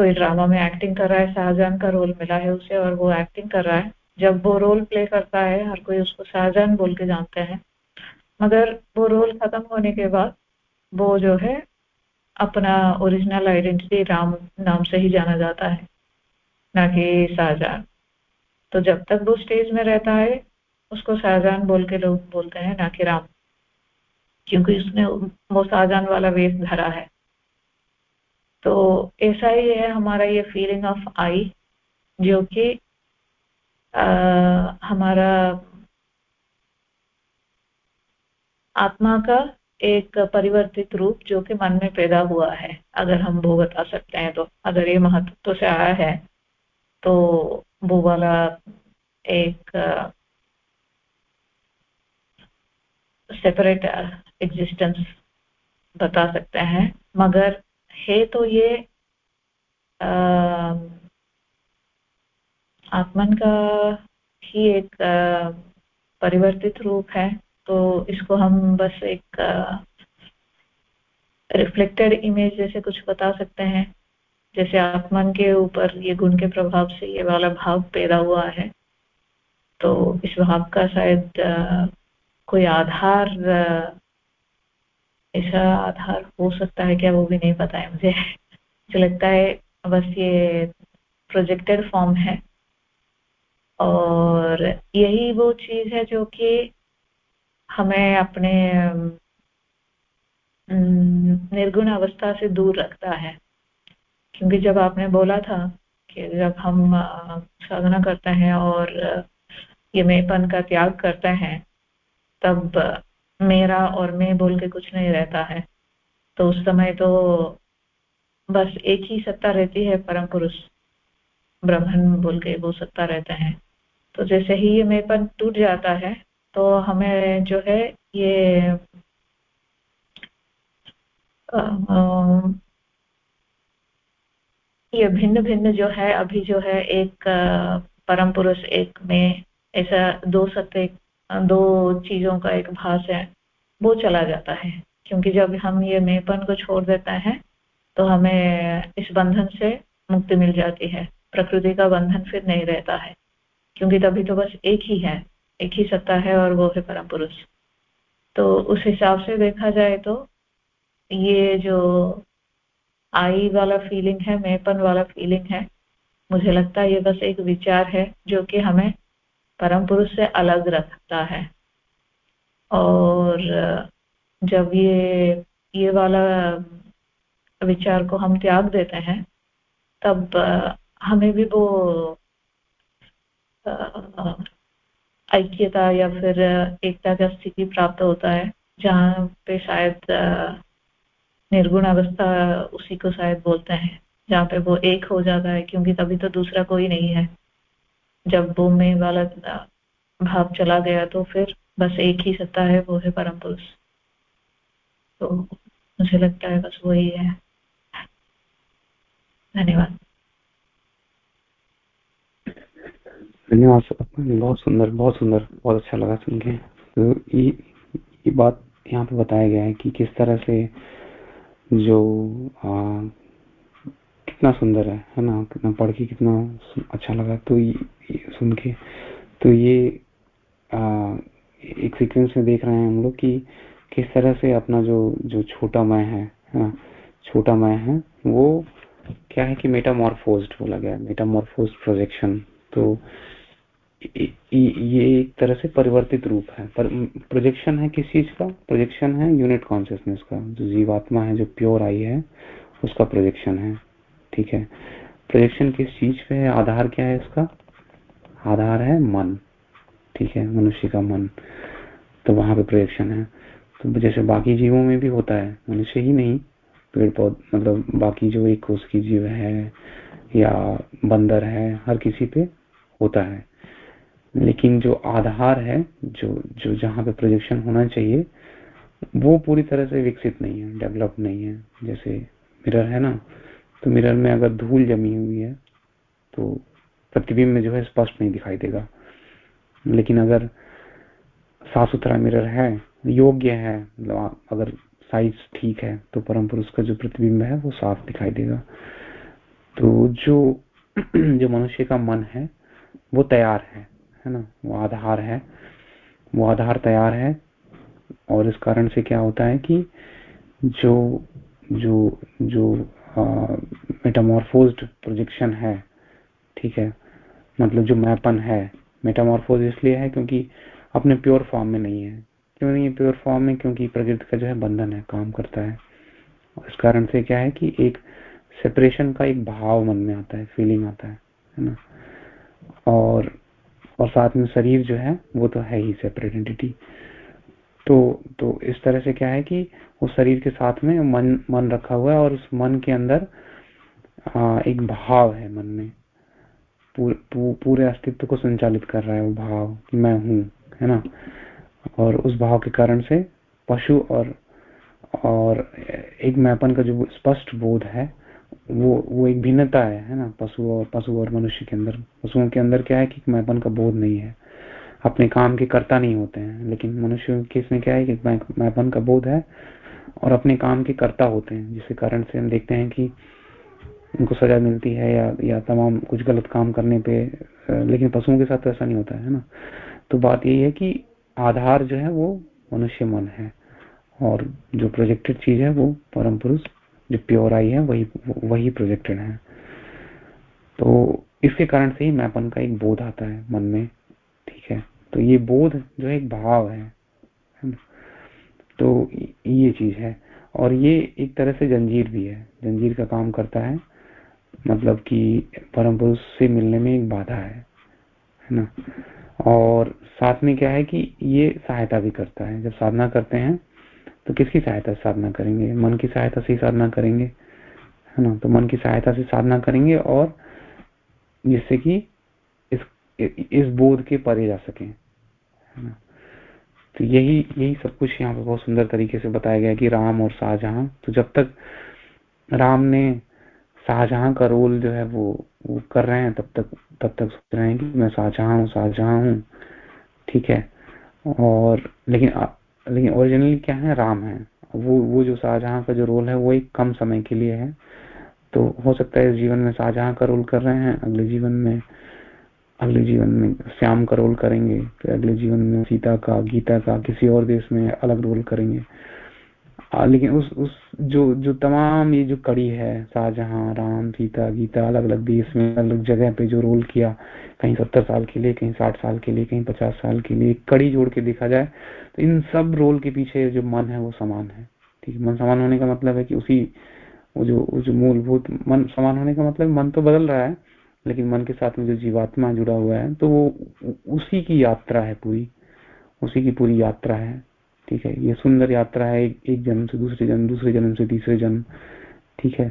कोई ड्रामा में एक्टिंग कर रहा है शाहजहान का रोल मिला है उसे और वो एक्टिंग कर रहा है। जब वो रोल प्ले करता है, हर कोई उसको शाहजहान बोल के जानते हैं। मगर वो रोल खत्म होने के बाद वो जो है, अपना ओरिजिनल आइडेंटिटी राम नाम से ही जाना जाता है, ना कि शाहजहान तो जब तक वो स्टेज में रहता है, उसको शाहजहान बोल के लोग बोलते हैं, ना कि राम। क्योंकि उसने वो शाहजहान वाला वेश धरा है। तो ऐसा ही है हमारा ये फीलिंग ऑफ़ आई जो कि हमारा आत्मा का एक परिवर्तित रूप जो कि मन में पैदा हुआ है। अगर हम वो बता सकते हैं तो अगर ये महत्व से आया है तो वो वाला एक सेपरेट एग्जिस्टेंस बता सकते हैं। मगर है तो ये आत्मन का ही एक परिवर्तित रूप है। तो इसको हम बस एक रिफ्लेक्टेड इमेज जैसे कुछ बता सकते हैं। जैसे आत्मन के ऊपर ये गुण के प्रभाव से ये वाला भाव पैदा हुआ है। तो इस भाव का शायद कोई आधार ऐसा आधार हो सकता है क्या वो भी नहीं पता है मुझे। मुझे लगता है बस ये प्रोजेक्टेड फॉर्म है। और यही वो चीज़ है जो कि हमें अपने निर्गुण अवस्था से दूर रखता है। क्योंकि जब आपने बोला था कि जब हम साधना करते हैं और ये मेपन का त्याग करते हैं, तब मेरा और मैं बोल के कुछ नहीं रहता है। तो उस समय तो बस एक ही सत्ता रहती है, परम पुरुष। ब्रह्मन बोल के वो सत्ता रहते हैं। तो जैसे ही ये मेपन टूट जाता है तो हमें जो है ये ये भिन्न भिन्न जो है, अभी जो है एक परम पुरुष, एक में, ऐसा दो सत्य दो चीज़ों का एक भास है, वो चला जाता है। क्योंकि जब हम ये मेपन को छोड़ देते हैं तो हमें इस बंधन से मुक्ति मिल जाती है। प्रकृति का बंधन फिर नहीं रहता है। क्योंकि तभी तो बस एक ही है, एक ही सत्ता है और वो है परम पुरुष। तो उस हिसाब से देखा जाए तो ये जो आई वाला फीलिंग है मेपन वाला फीलिंग है, मुझे लगता है ये बस एक विचार है, जो कि हमें परम पुरुष से अलग रखता है। और, जब ये ये वाला विचार को हम त्याग देते हैं, तब, हमें भी वो ऐक्यता या फिर एकता का स्थिति प्राप्त होता है, जहाँ पे शायद, निर्गुण अवस्था उसी को शायद बोलते हैं, जहाँ पे वो एक हो जाता है, क्योंकि तभी तो दूसरा कोई नहीं है। जब वो में वाला भाव चला गया तो फिर बस एक ही सत्ता है वो है परम पुरुष। तो मुझे लगता है बस वही है। धन्यवाद। धन्यवाद बहुत सुंदर बहुत सुंदर बहुत अच्छा लगा सुन के। तो ये ये बात यहाँ पे बताया गया है कि किस तरह से जो आ, कितना सुंदर है है ना? कितना पढ़ के कितना अच्छा लगा। तो सुन के तो ये आ, एक सीक्वेंस में देख रहे हैं हम लोग कि किस तरह से अपना जो जो छोटा मैं है हाँ, छोटा मैं है वो क्या है कि मेटामॉर्फोज्ड बोला गया मेटामॉर्फोज्ड प्रोजेक्शन तो ये एक तरह से परिवर्तित रूप है। पर प्रोजेक्शन है किस चीज़ का? प्रोजेक्शन है यूनिट कॉन्शियसनेस का। जो जीवात्मा है जो प्योर आई है उसका प्रोजेक्शन है। ठीक है? प्रोजेक्शन किस चीज़ पे है? आधार क्या है इसका? आधार है मन, ठीक है, मनुष्य का मन तो वहाँ पे प्रोजेक्शन है। तो जैसे बाकी जीवों में भी होता है, मनुष्य ही नहीं पेड़ पौध मतलब बाकी जो एक कोष की जीव है, या बंदर है, हर किसी पे होता है। लेकिन जो आधार है, जो जो जहाँ पे प्रोजेक्शन होना चाहिए, वो पूरी तरह से विकसित नहीं है डेवलप नहीं है। जैसे मिरर है ना तो मिरर में अगर धूल जमी हुई है तो प्रतिबिंब में जो है स्पष्ट नहीं दिखाई देगा। लेकिन अगर साफ़ सुथरा मिरर है, योग्य है मतलब अगर साइज़ ठीक है तो परम पुरुष का जो प्रतिबिंब है, वो साफ़ दिखाई देगा। तो जो जो मनुष्य का मन है, वो तैयार है है ना? वो आधार है। वो आधार तैयार है, और इस कारण से क्या होता है कि जो जो जो मेटामॉर्फोज्ड प्रोजेक्शन है, ठीक है मतलब जो मैपन है मेटामॉर्फोज इसलिए है क्योंकि अपने प्योर फॉर्म में नहीं है। क्यों नहीं है प्योर फॉर्म में? क्योंकि प्रकृति का जो है बंधन है काम करता है। इस कारण से क्या है कि एक सेपरेशन का एक भाव मन में आता है फीलिंग आता है है ना? और और साथ में शरीर जो है वो तो है ही सेपरेट एंटिटी तो तो इस तरह से क्या है कि उस शरीर के साथ में मन मन रखा हुआ है और उस मन के अंदर आ, एक भाव है मन में। पूर, पूरे अस्तित्व को संचालित कर रहा है वो भाव मैं हूँ है ना? और उस भाव के कारण से पशु और और एक मैपन का जो स्पष्ट बोध है वो वो एक भिन्नता है है ना? पशु और पशु और मनुष्य के अंदर। पशुओं के अंदर क्या है कि मैपन का बोध नहीं है। अपने काम के कर्ता नहीं होते हैं लेकिन मनुष्य के इसमें क्या है कि मैपन का बोध है और अपने काम के कर्ता होते हैं जिसके कारण से हम देखते हैं कि उनको सजा मिलती है या या तमाम कुछ गलत काम करने पे लेकिन पशुओं के साथ तो ऐसा नहीं होता है ना? तो बात यही है कि आधार जो है वो मनुष्य मन है और जो प्रोजेक्टेड चीज़ है वो परम पुरुष, जो प्योर आई है, वही वही प्रोजेक्टेड है। तो इसके कारण से ही मैपन का एक बोध आता है मन में, ठीक है? तो ये बोध जो एक भाव है तो ये चीज़ है। और ये एक तरह से जंजीर भी है। जंजीर का काम करता है मतलब कि परम पुरुष से मिलने में एक बाधा है है ना? और साथ में क्या है कि ये सहायता भी करता है। जब साधना करते हैं तो किसकी सहायता से साधना करेंगे? मन की सहायता से ही साधना करेंगे, है ना? तो मन की सहायता से साधना करेंगे और जिससे कि इस इस बोध के परे जा सके, है ना? तो यही यही सब कुछ यहाँ पे बहुत सुंदर तरीके से बताया गया कि राम और शाहजहां तो जब तक राम ने शाहजहां का रोल जो है वो वो कर रहे हैं, तब तक तब तक सोच रहे हैं कि मैं शाहजहां हूँ शाहजहां हूँ। ठीक है? और, लेकिन लेकिन ओरिजिनली क्या है? राम है। वो वो जो शाहजहां का जो रोल है, वो एक कम समय के लिए है। तो हो सकता है इस जीवन में शाहजहां का रोल कर रहे हैं, अगले जीवन में, अगले जीवन में श्याम का रोल करेंगे, फिर अगले जीवन में सीता का, गीता का, किसी और देश में अलग रोल करेंगे। आ, लेकिन उस उस जो जो तमाम ये जो कड़ी है शाहजहां राम सीता गीता अलग अलग देश में अलग अलग जगह पे जो रोल किया कहीं सत्तर साल के लिए कहीं साठ साल के लिए कहीं पचास साल के लिए कड़ी जोड़ के देखा जाए तो इन सब रोल के पीछे जो मन है वो समान है। ठीक है मन समान होने का मतलब है कि उसी वो जो वो जो मूलभूत मन समान होने का मतलब मन तो बदल रहा है लेकिन मन के साथ में जो जीवात्मा जुड़ा हुआ है तो वो उसी की यात्रा है पूरी उसी की पूरी यात्रा है। ठीक है ये सुंदर यात्रा है एक, जन्म से दूसरे जन्म दूसरे जन्म से तीसरे जन्म ठीक है।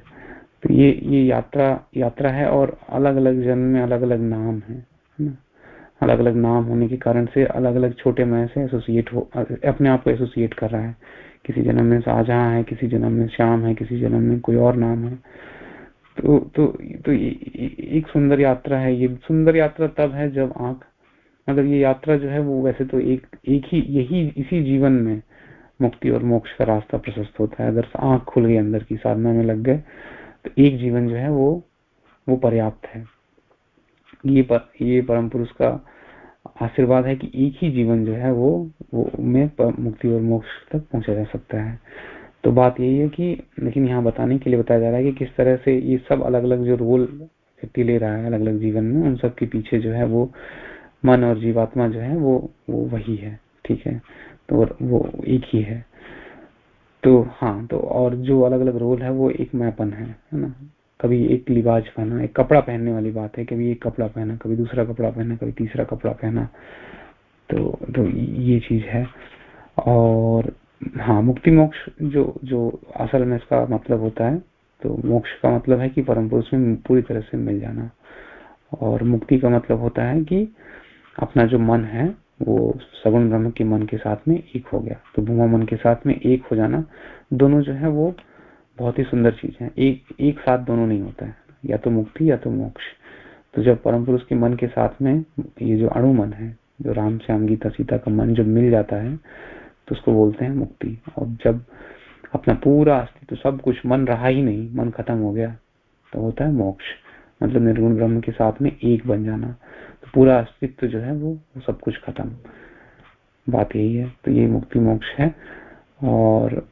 तो ये ये यात्रा यात्रा है और अलग अलग जन्म में अलग अलग नाम है ना? अलग अलग नाम होने के कारण से अलग अलग छोटे मैं से एसोसिएट हो अपने आप को एसोसिएट कर रहा है। किसी जन्म में शाहजहां है किसी जन्म में श्याम है किसी जन्म में कोई और नाम है। तो तो तो एक सुंदर यात्रा है ये सुंदर यात्रा तब है जब आँख मतलब ये यात्रा जो है वो वैसे तो एक एक ही यही इसी जीवन में मुक्ति और मोक्ष का रास्ता प्रशस्त होता है। अगर आँख खुल गई अंदर की साधना में लग गए तो एक जीवन जो है वो वो पर्याप्त है। ये पर, ये परम पुरुष का आशीर्वाद है कि एक ही जीवन जो है वो वो में मुक्ति और मोक्ष तक पहुँचा जा सकता है। तो बात यही है कि लेकिन यहाँ बताने के लिए बताया जा रहा है कि किस तरह से ये सब अलग अलग जो रोल व्यक्ति ले रहा है अलग अलग जीवन में उन सब के पीछे जो है वो मन और जीवात्मा जो है, वो वो वही है, ठीक है? तो वो एक ही है। तो हाँ तो और जो अलग अलग रोल है, वो एक मैपन है है ना? कभी एक लिबाज पहना, एक कपड़ा पहनने वाली बात है, कभी एक कपड़ा पहना, कभी दूसरा कपड़ा पहना, कभी तीसरा कपड़ा पहना। तो तो ये चीज़ है। और हाँ मुक्ति मोक्ष जो जो असल में इसका मतलब होता है तो मोक्ष का मतलब है कि परम पुरुष में पूरी तरह से मिल जाना। और मुक्ति का मतलब होता है कि अपना जो मन है, वो सगुण ब्रह्म के मन के साथ में एक हो गया। तो भूमा मन के साथ में एक हो जाना, दोनों जो है वो बहुत ही सुंदर चीज़ है। एक एक साथ दोनों नहीं होता है। या तो मुक्ति या तो मोक्ष। तो जब परम पुरुष के मन के साथ में ये जो अणु मन है, जो राम, श्याम, गीता, सीता का मन जब मिल जाता है तो उसको बोलते हैं मुक्ति। और जब अपना पूरा अस्तित्व, सब कुछ, मन रहा ही नहीं, मन खत्म हो गया तो होता है मोक्ष। मतलब निर्गुण ब्रह्म के साथ में एक बन जाना। पूरा अस्तित्व जो है वो, वो सब कुछ खत्म। बात यही है तो ये मुक्ति मोक्ष है। और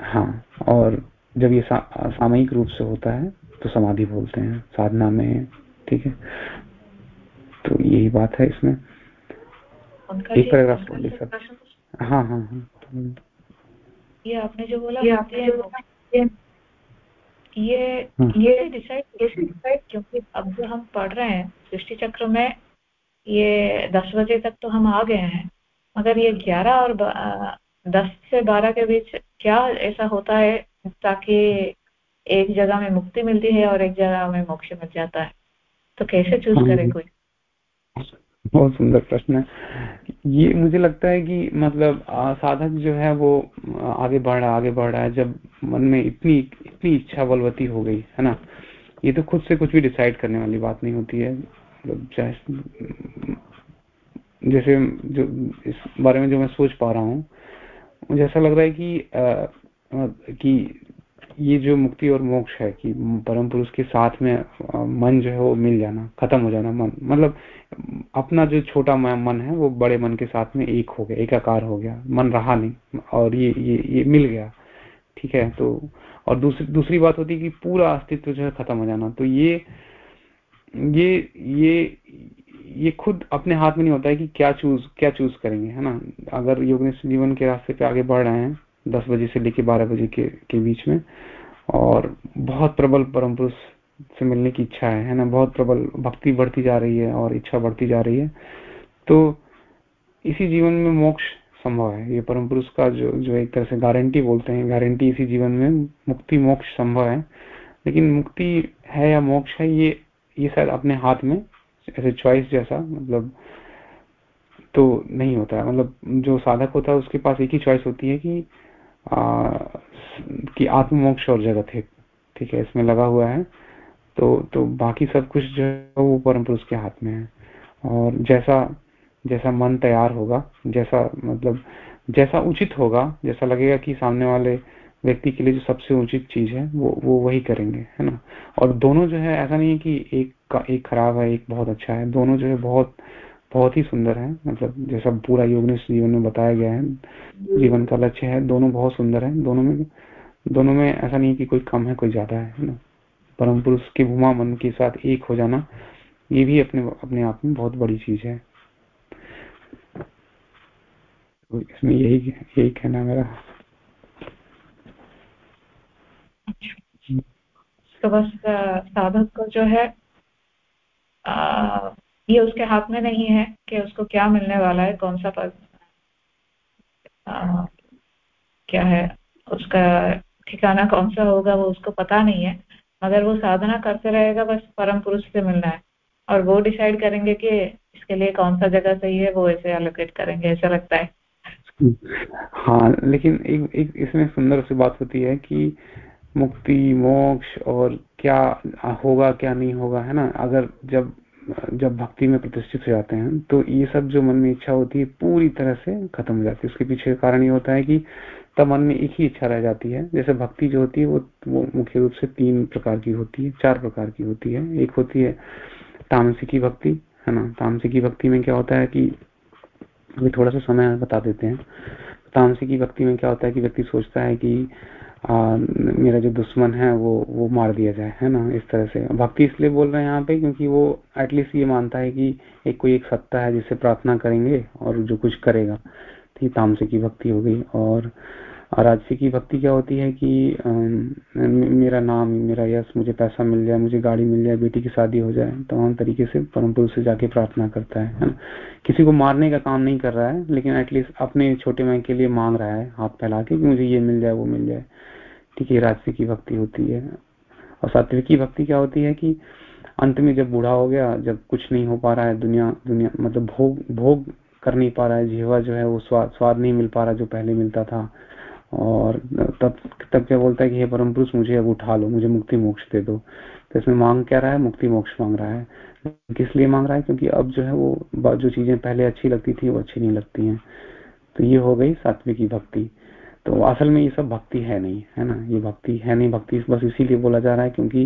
हाँ और जब ये सा, सामयिक रूप से होता है तो समाधि बोलते हैं साधना में ठीक है? तो यही बात है इसमें। एक पैराग्राफ बोलिए सर हाँ। हाँ हाँ ये आपने जो बोला ये आपने जो बोला ये हाँ। ये डिसाइड कैसे डिसाइड क्योंकि अब जो हम पढ़ रहे हैं सृष्टि चक्र में ये दस बजे तक तो हम आ गए हैं मगर ये ग्यारह और दस से बारह के बीच क्या ऐसा होता है ताकि एक जगह में मुक्ति मिलती है और एक जगह में मोक्ष मिल जाता है? तो कैसे चूज़ हाँ करे कोई? बहुत सुंदर प्रश्न है। ये मुझे लगता है कि मतलब साधक जो है वो आगे बढ़ रहा आगे बढ़ रहा है जब मन में इतनी इतनी इच्छा बलवती हो गई है ना? ये तो खुद से कुछ भी डिसाइड करने वाली बात नहीं होती है। मतलब जैसे जो इस बारे में जो मैं सोच पा रहा हूँ मुझे ऐसा लग रहा है कि आ, कि ये जो मुक्ति और मोक्ष है कि परम पुरुष के साथ में मन जो है वो मिल जाना, खत्म हो जाना मन। मतलब अपना जो छोटा मन है वो बड़े मन के साथ में एक हो गया, एकाकार हो गया, मन रहा नहीं और ये ये ये मिल गया, ठीक है? तो और दूसरी दूसरी बात होती है कि पूरा अस्तित्व जो है खत्म हो जाना। तो ये ये ये ये खुद अपने हाथ में नहीं होता है कि क्या चूज़ क्या चूज़ करेंगे, है ना? अगर योग जीवन के रास्ते पे आगे बढ़ रहे हैं दस बजे से लेकर बारह बजे के, के बीच में। और बहुत प्रबल परम पुरुष से मिलने की इच्छा है है ना? बहुत प्रबल भक्ति बढ़ती जा रही है और इच्छा बढ़ती जा रही है। तो इसी जीवन में मोक्ष संभव है। ये परम पुरुष का जो जो एक तरह से गारंटी बोलते हैं गारंटी इसी जीवन में मुक्ति मोक्ष संभव है। लेकिन मुक्ति है या मोक्ष है ये ये शायद अपने हाथ में ऐसे चॉइस जैसा मतलब तो नहीं होता है। मतलब जो साधक होता है उसके पास एक ही चॉइस होती है कि कि आत्ममोक्ष और जगत है। ठीक है, इसमें लगा हुआ है। तो तो बाकी सब कुछ जो है वो परम पुरुष के हाथ में है। और जैसा जैसा मन तैयार होगा, जैसा मतलब जैसा उचित होगा, जैसा लगेगा कि सामने वाले व्यक्ति के लिए जो सबसे उचित चीज़ है, वो वो वही करेंगे, है ना? और दोनों जो है, ऐसा नहीं है कि एक का, एक खराब है, एक बहुत अच्छा है। दोनों जो है बहुत बहुत ही सुंदर है। मतलब जैसा पूरा योग जीवन में बताया गया है जीवन का लक्ष्य है दोनों बहुत सुंदर है। दोनों में दोनों में ऐसा नहीं कि कोई कम है कोई ज़्यादा है ना? परम पुरुष के भूमा मन के साथ एक हो जाना ये भी अपने अपने आप में बहुत बड़ी चीज़ है। तो इसमें यही यही कहना मेरा। तो बस साधक को जो है आ, ये उसके हाथ में नहीं है कि उसको क्या मिलने वाला है, कौन सा पद? क्या है? उसका ठिकाना कौन सा होगा वो उसको पता नहीं है, मगर वो साधना करते रहेगा, बस परम पुरुष से मिलना है। और वो डिसाइड करेंगे कि इसके लिए कौन सा जगह सही है, वो ऐसे एलोकेट करेंगे, ऐसा लगता है। हाँ लेकिन एक एक इसमें सुंदर सी बात होती है कि मुक्ति, मोक्ष और क्या होगा, क्या नहीं होगा, है ना? अगर जब जब भक्ति में प्रतिष्ठित हो जाते हैं तो ये सब जो मन में इच्छा होती है पूरी तरह से खत्म हो जाती है। उसके पीछे कारण ये होता है कि तब मन में एक ही इच्छा रह जाती है। जैसे भक्ति जो होती है वो, वो मुख्य रूप से तीन प्रकार की होती है चार प्रकार की होती है। एक होती है तामसिकी भक्ति है ना? तामसिकी भक्ति में क्या होता है कि अभी थोड़ा सा समय बता देते हैं। तामसिकी भक्ति में क्या होता है कि व्यक्ति सोचता है कि मेरा जो दुश्मन है वो वो मार दिया जाए है ना इस तरह से। भक्ति इसलिए बोल रहे हैं यहाँ पे क्योंकि वो एटलीस्ट ये मानता है कि एक कोई एक सत्ता है जिससे प्रार्थना करेंगे और जो कुछ करेगा। तो तामसे की भक्ति हो गई। और राजसी की भक्ति क्या होती है कि आ, मेरा नाम मेरा यश मुझे पैसा मिल जाए मुझे गाड़ी मिल जाए बेटी की शादी हो जाए तमाम तरीके से परम पुरुष से जाके प्रार्थना करता है ना। किसी को मारने का काम नहीं कर रहा है लेकिन एटलीस्ट अपने छोटे मैं के लिए मांग रहा है हाथ फैला के कि मुझे ये मिल जाए वो मिल जाए। ठीक है राजसी की भक्ति होती है। और सात्विकी भक्ति क्या होती है कि अंत में जब बूढ़ा हो गया, जब कुछ नहीं हो पा रहा है, दुनिया दुनिया मतलब भोग भोग कर नहीं पा रहा है, जीवा जो है वो स्वाद स्वाद नहीं मिल पा रहा जो पहले मिलता था। और तब तब क्या बोलता है कि, हे परम पुरुष, मुझे अब उठा लो, मुझे मुक्ति मोक्ष दे दो। तो इसमें मांग क्या रहा है? मुक्ति मोक्ष मांग रहा है। किस लिए मांग रहा है? क्योंकि अब जो है वो, जो चीज़ें पहले अच्छी लगती थी, वो अच्छी नहीं लगती हैं। तो ये हो गई सात्विकी भक्ति। तो असल में ये सब भक्ति है नहीं, है ना? ये भक्ति है नहीं, भक्ति बस इसीलिए बोला जा रहा है क्योंकि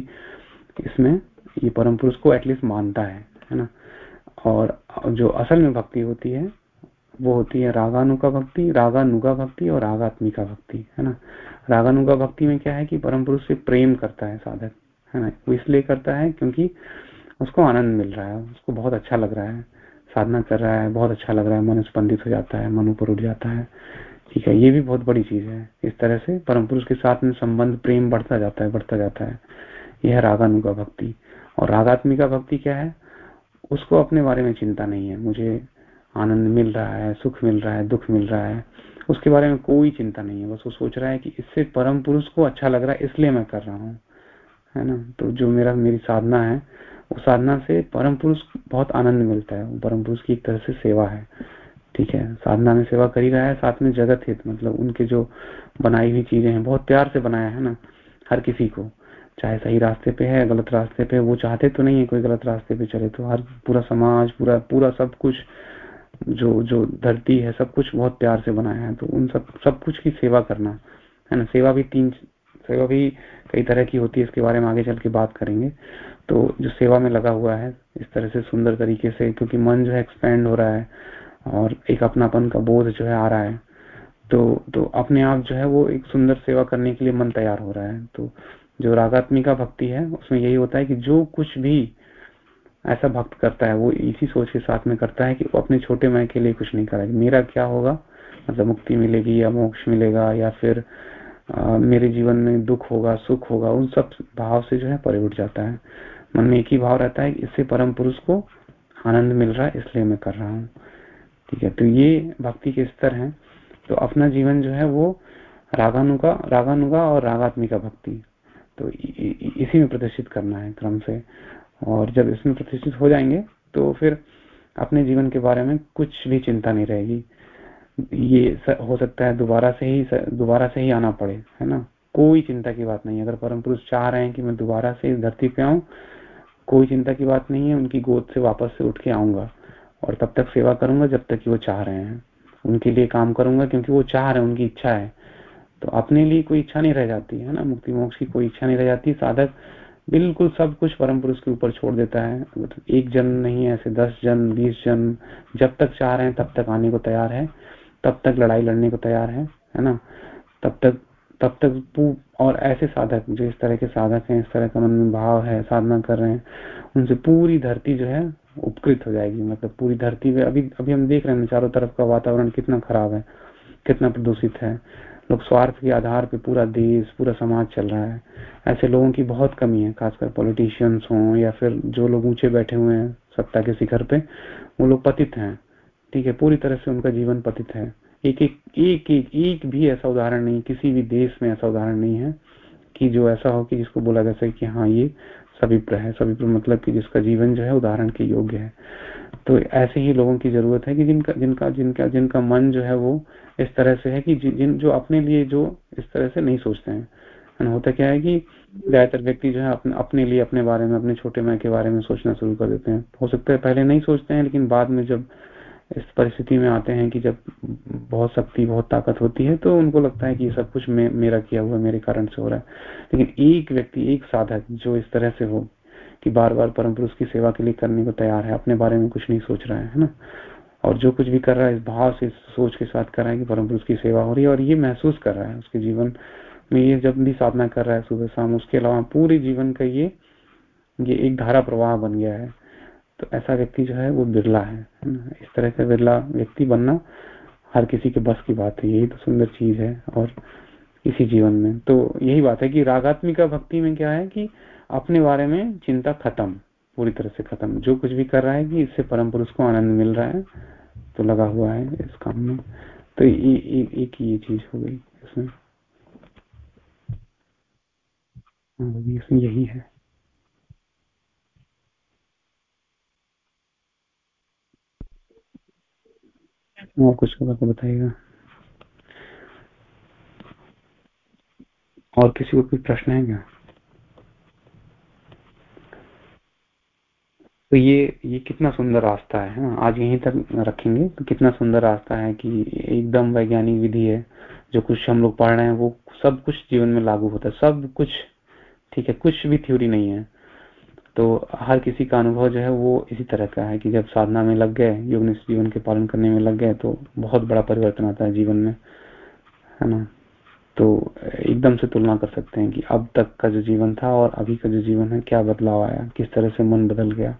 इसमें ये परम पुरुष को एटलीस्ट मानता है है ना? और जो असल में भक्ति होती है, वो होती है रागानुका भक्ति, रागानुगा भक्ति और रागात्मिका भक्ति, है ना? रागानुगा भक्ति में क्या है कि परम पुरुष से प्रेम करता है साधक, है ना? वो इसलिए करता है क्योंकि उसको आनंद मिल रहा है, उसको बहुत अच्छा लग रहा है, साधना कर रहा है, बहुत अच्छा लग रहा है, मन स्पंदित हो जाता है, मन ऊपर उठ जाता है। ठीक है, ये भी बहुत बड़ी चीज़ है, इस तरह से परम पुरुष के साथ में संबंध, प्रेम बढ़ता जाता है, बढ़ता जाता है। यह है रागानुगा भक्ति। और रागात्मिका भक्ति क्या है? उसको अपने बारे में चिंता नहीं है। मुझे आनंद मिल रहा है, सुख मिल रहा है, दुख मिल रहा है, उसके बारे में कोई चिंता नहीं है। बस वो सोच रहा है कि इससे परम पुरुष को अच्छा लग रहा है, इसलिए मैं कर रहा हूँ। है ना? तो जो मेरा, मेरी साधना है, वो साधना से परम पुरुष बहुत आनंद मिलता है। परम पुरुष की एक तरह से सेवा है। ठीक है? साधना में सेवा करी रहा है, साथ में जगत हित मतलब उनके जो बनाई हुई चीज़ें हैं, बहुत प्यार से बनाया है ना, हर किसी को। चाहे सही रास्ते पे है, गलत रास्ते पे, वो चाहते तो नहीं है कोई गलत रास्ते पे चले तो हर पूरा समाज, पूरा पूरा सब कुछ, जो जो धरती है, सब कुछ बहुत प्यार से बनाया है तो उन सब सब कुछ की सेवा करना, है ना? सेवा भी तीन, सेवा भी कई तरह की होती है, इसके बारे में आगे चल के बात करेंगे। तो जो सेवा में लगा हुआ है, इस तरह से सुंदर तरीके से, क्योंकि मन जो है एक्सपेंड हो रहा है और एक अपनापन का बोध जो है आ रहा है। तो तो अपने आप जो है वो एक सुंदर सेवा करने के लिए मन तैयार हो रहा है। तो जो रागात्मिका भक्ति है उसमें यही होता है कि जो कुछ भी ऐसा भक्त करता है वो इसी सोच के साथ में करता है कि वो अपने छोटे मैं के लिए कुछ नहीं करेगा। मेरा क्या होगा? मतलब मुक्ति मिलेगी या मोक्ष मिलेगा या फिर आ, मेरे जीवन में दुख होगा सुख होगा उन सब भाव से जो है परे उठ जाता है। मन में एक ही भाव रहता है इससे परम पुरुष को आनंद मिल रहा है इसलिए मैं कर रहा हूँ। ठीक है? तो ये भक्ति के स्तर हैं। तो अपना जीवन जो है वो रागानुगा रागानुगा और रागात्मिका भक्ति। तो इसी में प्रदर्शित करना है क्रम से। और जब इसमें प्रतिष्ठित हो जाएँगे तो फिर अपने जीवन के बारे में कुछ भी चिंता नहीं रहेगी। ये हो सकता है दोबारा से ही दोबारा से ही आना पड़े, है ना? कोई चिंता की बात नहीं अगर परम पुरुष चाह रहे हैं कि मैं दोबारा से इस धरती पे आऊँ, कोई चिंता की बात नहीं है। उनकी गोद से वापस से उठ के आऊँगा। और तब तक सेवा करूँगा जब तक कि वो चाह रहे हैं। उनके लिए काम करूँगा क्योंकि वो चाह रहे हैं, उनकी इच्छा है। तो अपने लिए कोई इच्छा नहीं रह जाती, है ना? मुक्ति मोक्ष की कोई इच्छा नहीं रह जाती। साधक बिल्कुल सब कुछ परम पुरुष के ऊपर छोड़ देता है। मतलब एक जन नहीं ऐसे दस जन, बीस जन, जब तक चाह रहे हैं, तब तक आने को तैयार है। तब तक लड़ाई लड़ने को तैयार है है ना? तब तक तब तक और ऐसे साधक जो इस तरह के साधक हैं, इस तरह का मन में भाव है, साधना कर रहे हैं, उनसे पूरी धरती जो है उपकृत हो जाएगी। मतलब पूरी धरती में अभी अभी हम देख रहे हैं चारों तरफ़ का वातावरण कितना खराब है, कितना प्रदूषित है। लोग स्वार्थ के आधार पे पूरा देश, पूरा समाज चल रहा है। ऐसे लोगों की बहुत कमी है, खासकर पॉलिटिशियंस हों या फिर जो लोग ऊँचे बैठे हुए हैं सत्ता के शिखर पे, वो लोग पतित हैं। ठीक है, पूरी तरह से उनका जीवन पतित है। एक एक एक एक एक भी ऐसा उदाहरण नहीं, किसी भी देश में ऐसा उदाहरण नहीं है कि जो ऐसा हो कि जिसको बोला जा सके कि हाँ ये सविप्र है। सविप्र मतलब कि जिसका जीवन जो है उदाहरण के योग्य है। तो ऐसे ही लोगों की ज़रूरत है कि जिनका जिनका जिनका जिनका मन जो है वो इस तरह से है कि जिन, जो अपने लिए जो इस तरह से नहीं सोचते हैं। होता क्या है कि ज़्यादातर व्यक्ति जो है अपने अपने लिए, अपने बारे में, अपने छोटे मैं के बारे में सोचना शुरू कर देते हैं। हो सकता है पहले नहीं सोचते हैं, लेकिन बाद में जब इस परिस्थिति में आते हैं कि जब बहुत शक्ति बहुत ताकत होती है तो उनको लगता है कि ये सब कुछ मे, मेरा किया हुआ मेरे कारण से हो रहा है। लेकिन एक व्यक्ति एक साधक जो इस तरह से हो कि बार बार परम पुरुष की सेवा के लिए करने को तैयार है अपने बारे में कुछ नहीं सोच रहा है है ना? और जो कुछ भी कर रहा है इस भाव से इस सोच के साथ कर रहा है कि परम पुरुष की सेवा हो रही है और ये महसूस कर रहा है उसके जीवन में ये जब भी साधना कर रहा है सुबह शाम उसके अलावा पूरे जीवन का ये ये एक धारा प्रवाह बन गया है। तो ऐसा व्यक्ति जो है वो बिरला है। इस तरह से बिरला व्यक्ति बनना हर किसी के बस की बात है। यही तो सुंदर चीज़ है और इसी जीवन में। तो यही बात है कि रागात्मिका भक्ति में क्या है कि अपने बारे में चिंता खत्म पूरी तरह से खत्म। जो कुछ भी कर रहा है कि इससे परम पुरुष को आनंद मिल रहा है तो लगा हुआ है इस काम में। तो एक ये चीज़ हो गई इसमें। हाँ, यही है। और कुछ होगा तो बताइएगा। और किसी को कोई प्रश्न है क्या? तो ये ये कितना सुंदर रास्ता है ना? आज यहीं तक रखेंगे तो कितना सुंदर रास्ता है कि एकदम वैज्ञानिक विधि है, जो कुछ हम लोग पढ़ रहे हैं, वो सब कुछ जीवन में लागू होता है। सब कुछ, ठीक है, कुछ भी थ्योरी नहीं है। तो हर किसी का अनुभव जो है वो इसी तरह का है कि जब साधना में लग गए, योग जीवन के पालन करने में लग गए तो बहुत बड़ा परिवर्तन आता है जीवन में, है ना? तो एकदम से तुलना कर सकते हैं कि अब तक का जो जीवन था और अभी का जो जीवन है, क्या बदलाव आया, किस तरह से मन बदल गया?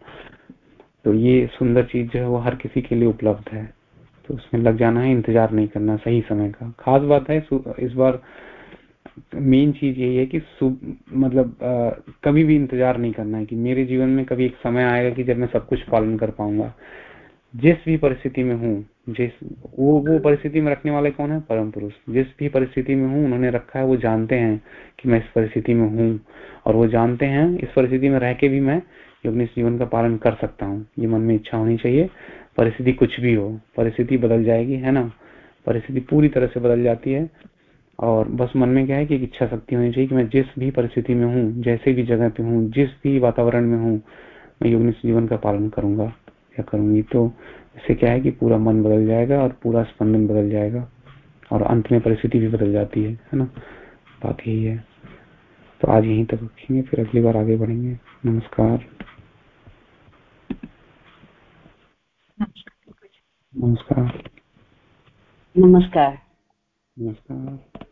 तो ये सुंदर चीज़ जो है वो हर किसी के लिए उपलब्ध है। तो उसमें लग जाना है, इंतज़ार नहीं करना, सही समय का। खास बात है इस बार मेन चीज़ यही है कि मतलब आ, कभी भी इंतज़ार नहीं करना है कि मेरे जीवन में कभी एक समय आएगा कि जब मैं सब कुछ पालन कर पाऊँगा। जिस भी परिस्थिति में हूँ जिस वो वो परिस्थिति में रखने वाले कौन है? परम पुरुष। जिस भी परिस्थिति में हूँ उन्होंने रखा है वो जानते हैं कि मैं इस परिस्थिति में हूँ और वो जानते हैं इस परिस्थिति में रह के भी मैं अपने जीवन का पालन कर सकता हूँ। ये मन में इच्छा होनी चाहिए परिस्थिति कुछ भी हो परिस्थिति बदल जाएगी है ना? परिस्थिति पूरी तरह से बदल जाती है। और बस मन में क्या है कि इच्छा शक्ति होनी चाहिए कि मैं जिस भी परिस्थिति में हूँ जैसे भी जगह पे हूँ जिस भी वातावरण में हूँ मैं योग जीवन का पालन करूँगा या करूँगी। तो इससे क्या है कि पूरा मन बदल जाएगा और पूरा स्पंदन बदल जाएगा और अंत में परिस्थिति भी बदल जाती है है ना? बात यही है। तो आज यहीं तक रखेंगे फिर अगली बार आगे बढ़ेंगे। नमस्कार। नमस्कार। नमस्कार। नमस्कार।